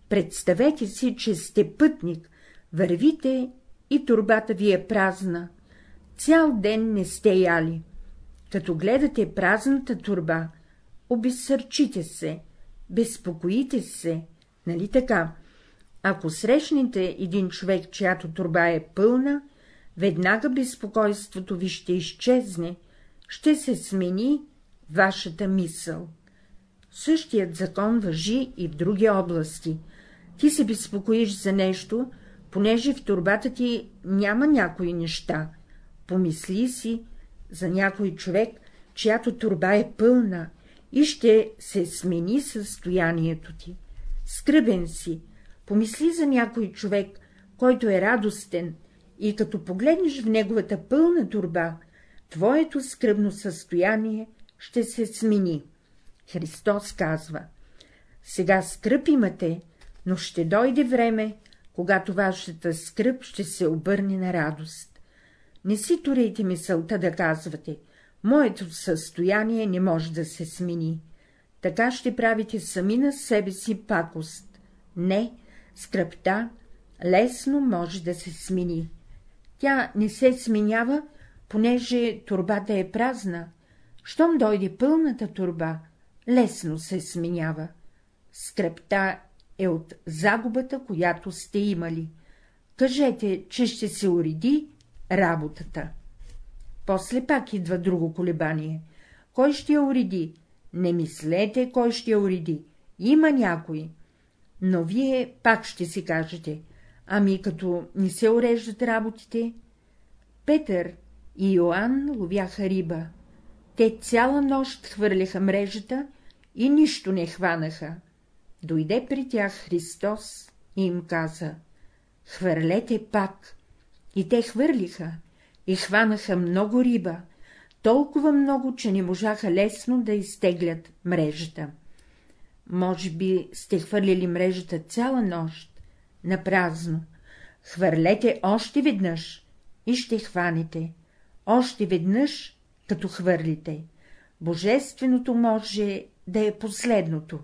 Представете си, че сте пътник, вървите и турбата ви е празна. Цял ден не сте яли. Като гледате празната турба, обезсърчите се, безпокоите се, нали така? Ако срещнете един човек, чиято турба е пълна, веднага безпокойството ви ще изчезне, ще се смени вашата мисъл. Същият закон въжи и в други области. Ти се безпокоиш за нещо, понеже в турбата ти няма някои неща. Помисли си за някой човек, чиято турба е пълна, и ще се смени състоянието ти. Скръбен си, помисли за някой човек, който е радостен, и като погледнеш в неговата пълна турба, твоето скръбно състояние ще се смени. Христос казва, сега скръп имате, но ще дойде време, когато вашата скръп ще се обърне на радост. Не си турейте мисълта да казвате, моето състояние не може да се смени. Така ще правите сами на себе си пакост. Не, скръпта лесно може да се смени. Тя не се сменява, понеже турбата е празна. Щом дойде пълната турба, лесно се сменява. Скръпта е от загубата, която сте имали. Кажете, че ще се уреди работата. После пак идва друго колебание. Кой ще я уреди? Не мислете, кой ще я уреди. Има някой. Но вие пак ще си кажете, ами като не се уреждат работите. Петър и Йоанн ловяха риба. Те цяла нощ хвърляха мрежата и нищо не хванаха. Дойде при тях Христос и им каза — хвърлете пак. И те хвърлиха и хванаха много риба, толкова много, че не можаха лесно да изтеглят мрежата. Може би сте хвърлили мрежата цяла нощ, на празно. Хвърлете още веднъж и ще хванете. Още веднъж, като хвърлите. Божественото може да е последното.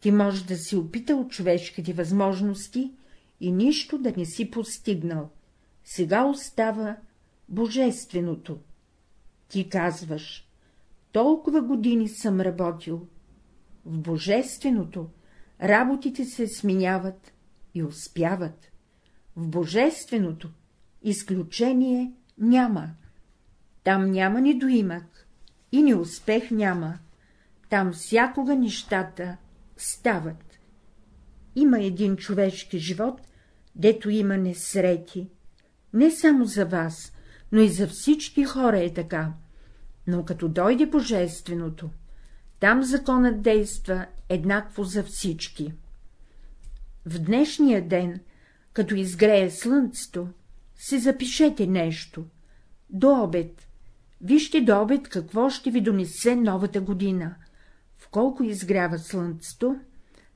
Ти може да си опитал човешките възможности и нищо да не си постигнал. Сега остава божественото. Ти казваш, толкова години съм работил. В божественото работите се сменяват и успяват. В божественото изключение няма. Там няма ни доимък и ни успех няма. Там всякога нещата стават. Има един човешки живот, дето има несрети. Не само за вас, но и за всички хора е така. Но като дойде Божественото, там законът действа еднакво за всички. В днешния ден, като изгрее слънцето, си запишете нещо. До обед. Вижте до обед какво ще ви донесе новата година. В колко изгрява слънцето?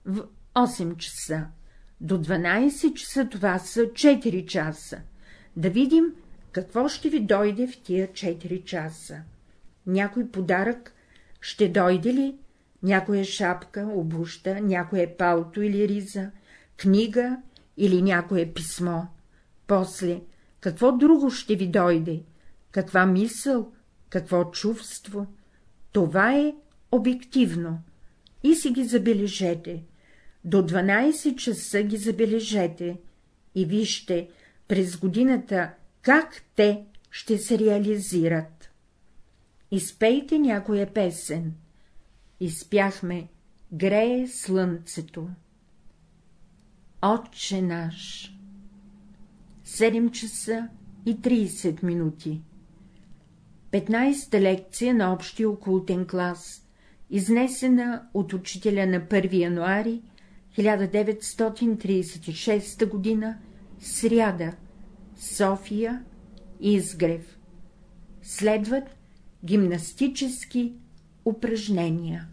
В 8 часа. До 12 часа това са 4 часа. Да видим, какво ще ви дойде в тия 4 часа. Някой подарък ще дойде ли? Някоя шапка, обуща, някое палто или риза, книга или някое писмо. После, какво друго ще ви дойде? Каква мисъл, какво чувство? Това е обективно. И си ги забележете. До 12 часа ги забележете и вижте през годината как те ще се реализират. Изпейте някоя песен. Изпяхме Грее слънцето. Отче наш 7 часа и 30 минути 15-та лекция на общия окултен клас, изнесена от учителя на 1 януари 1936 г. сряда, София, Изгрев. Следват гимнастически упражнения.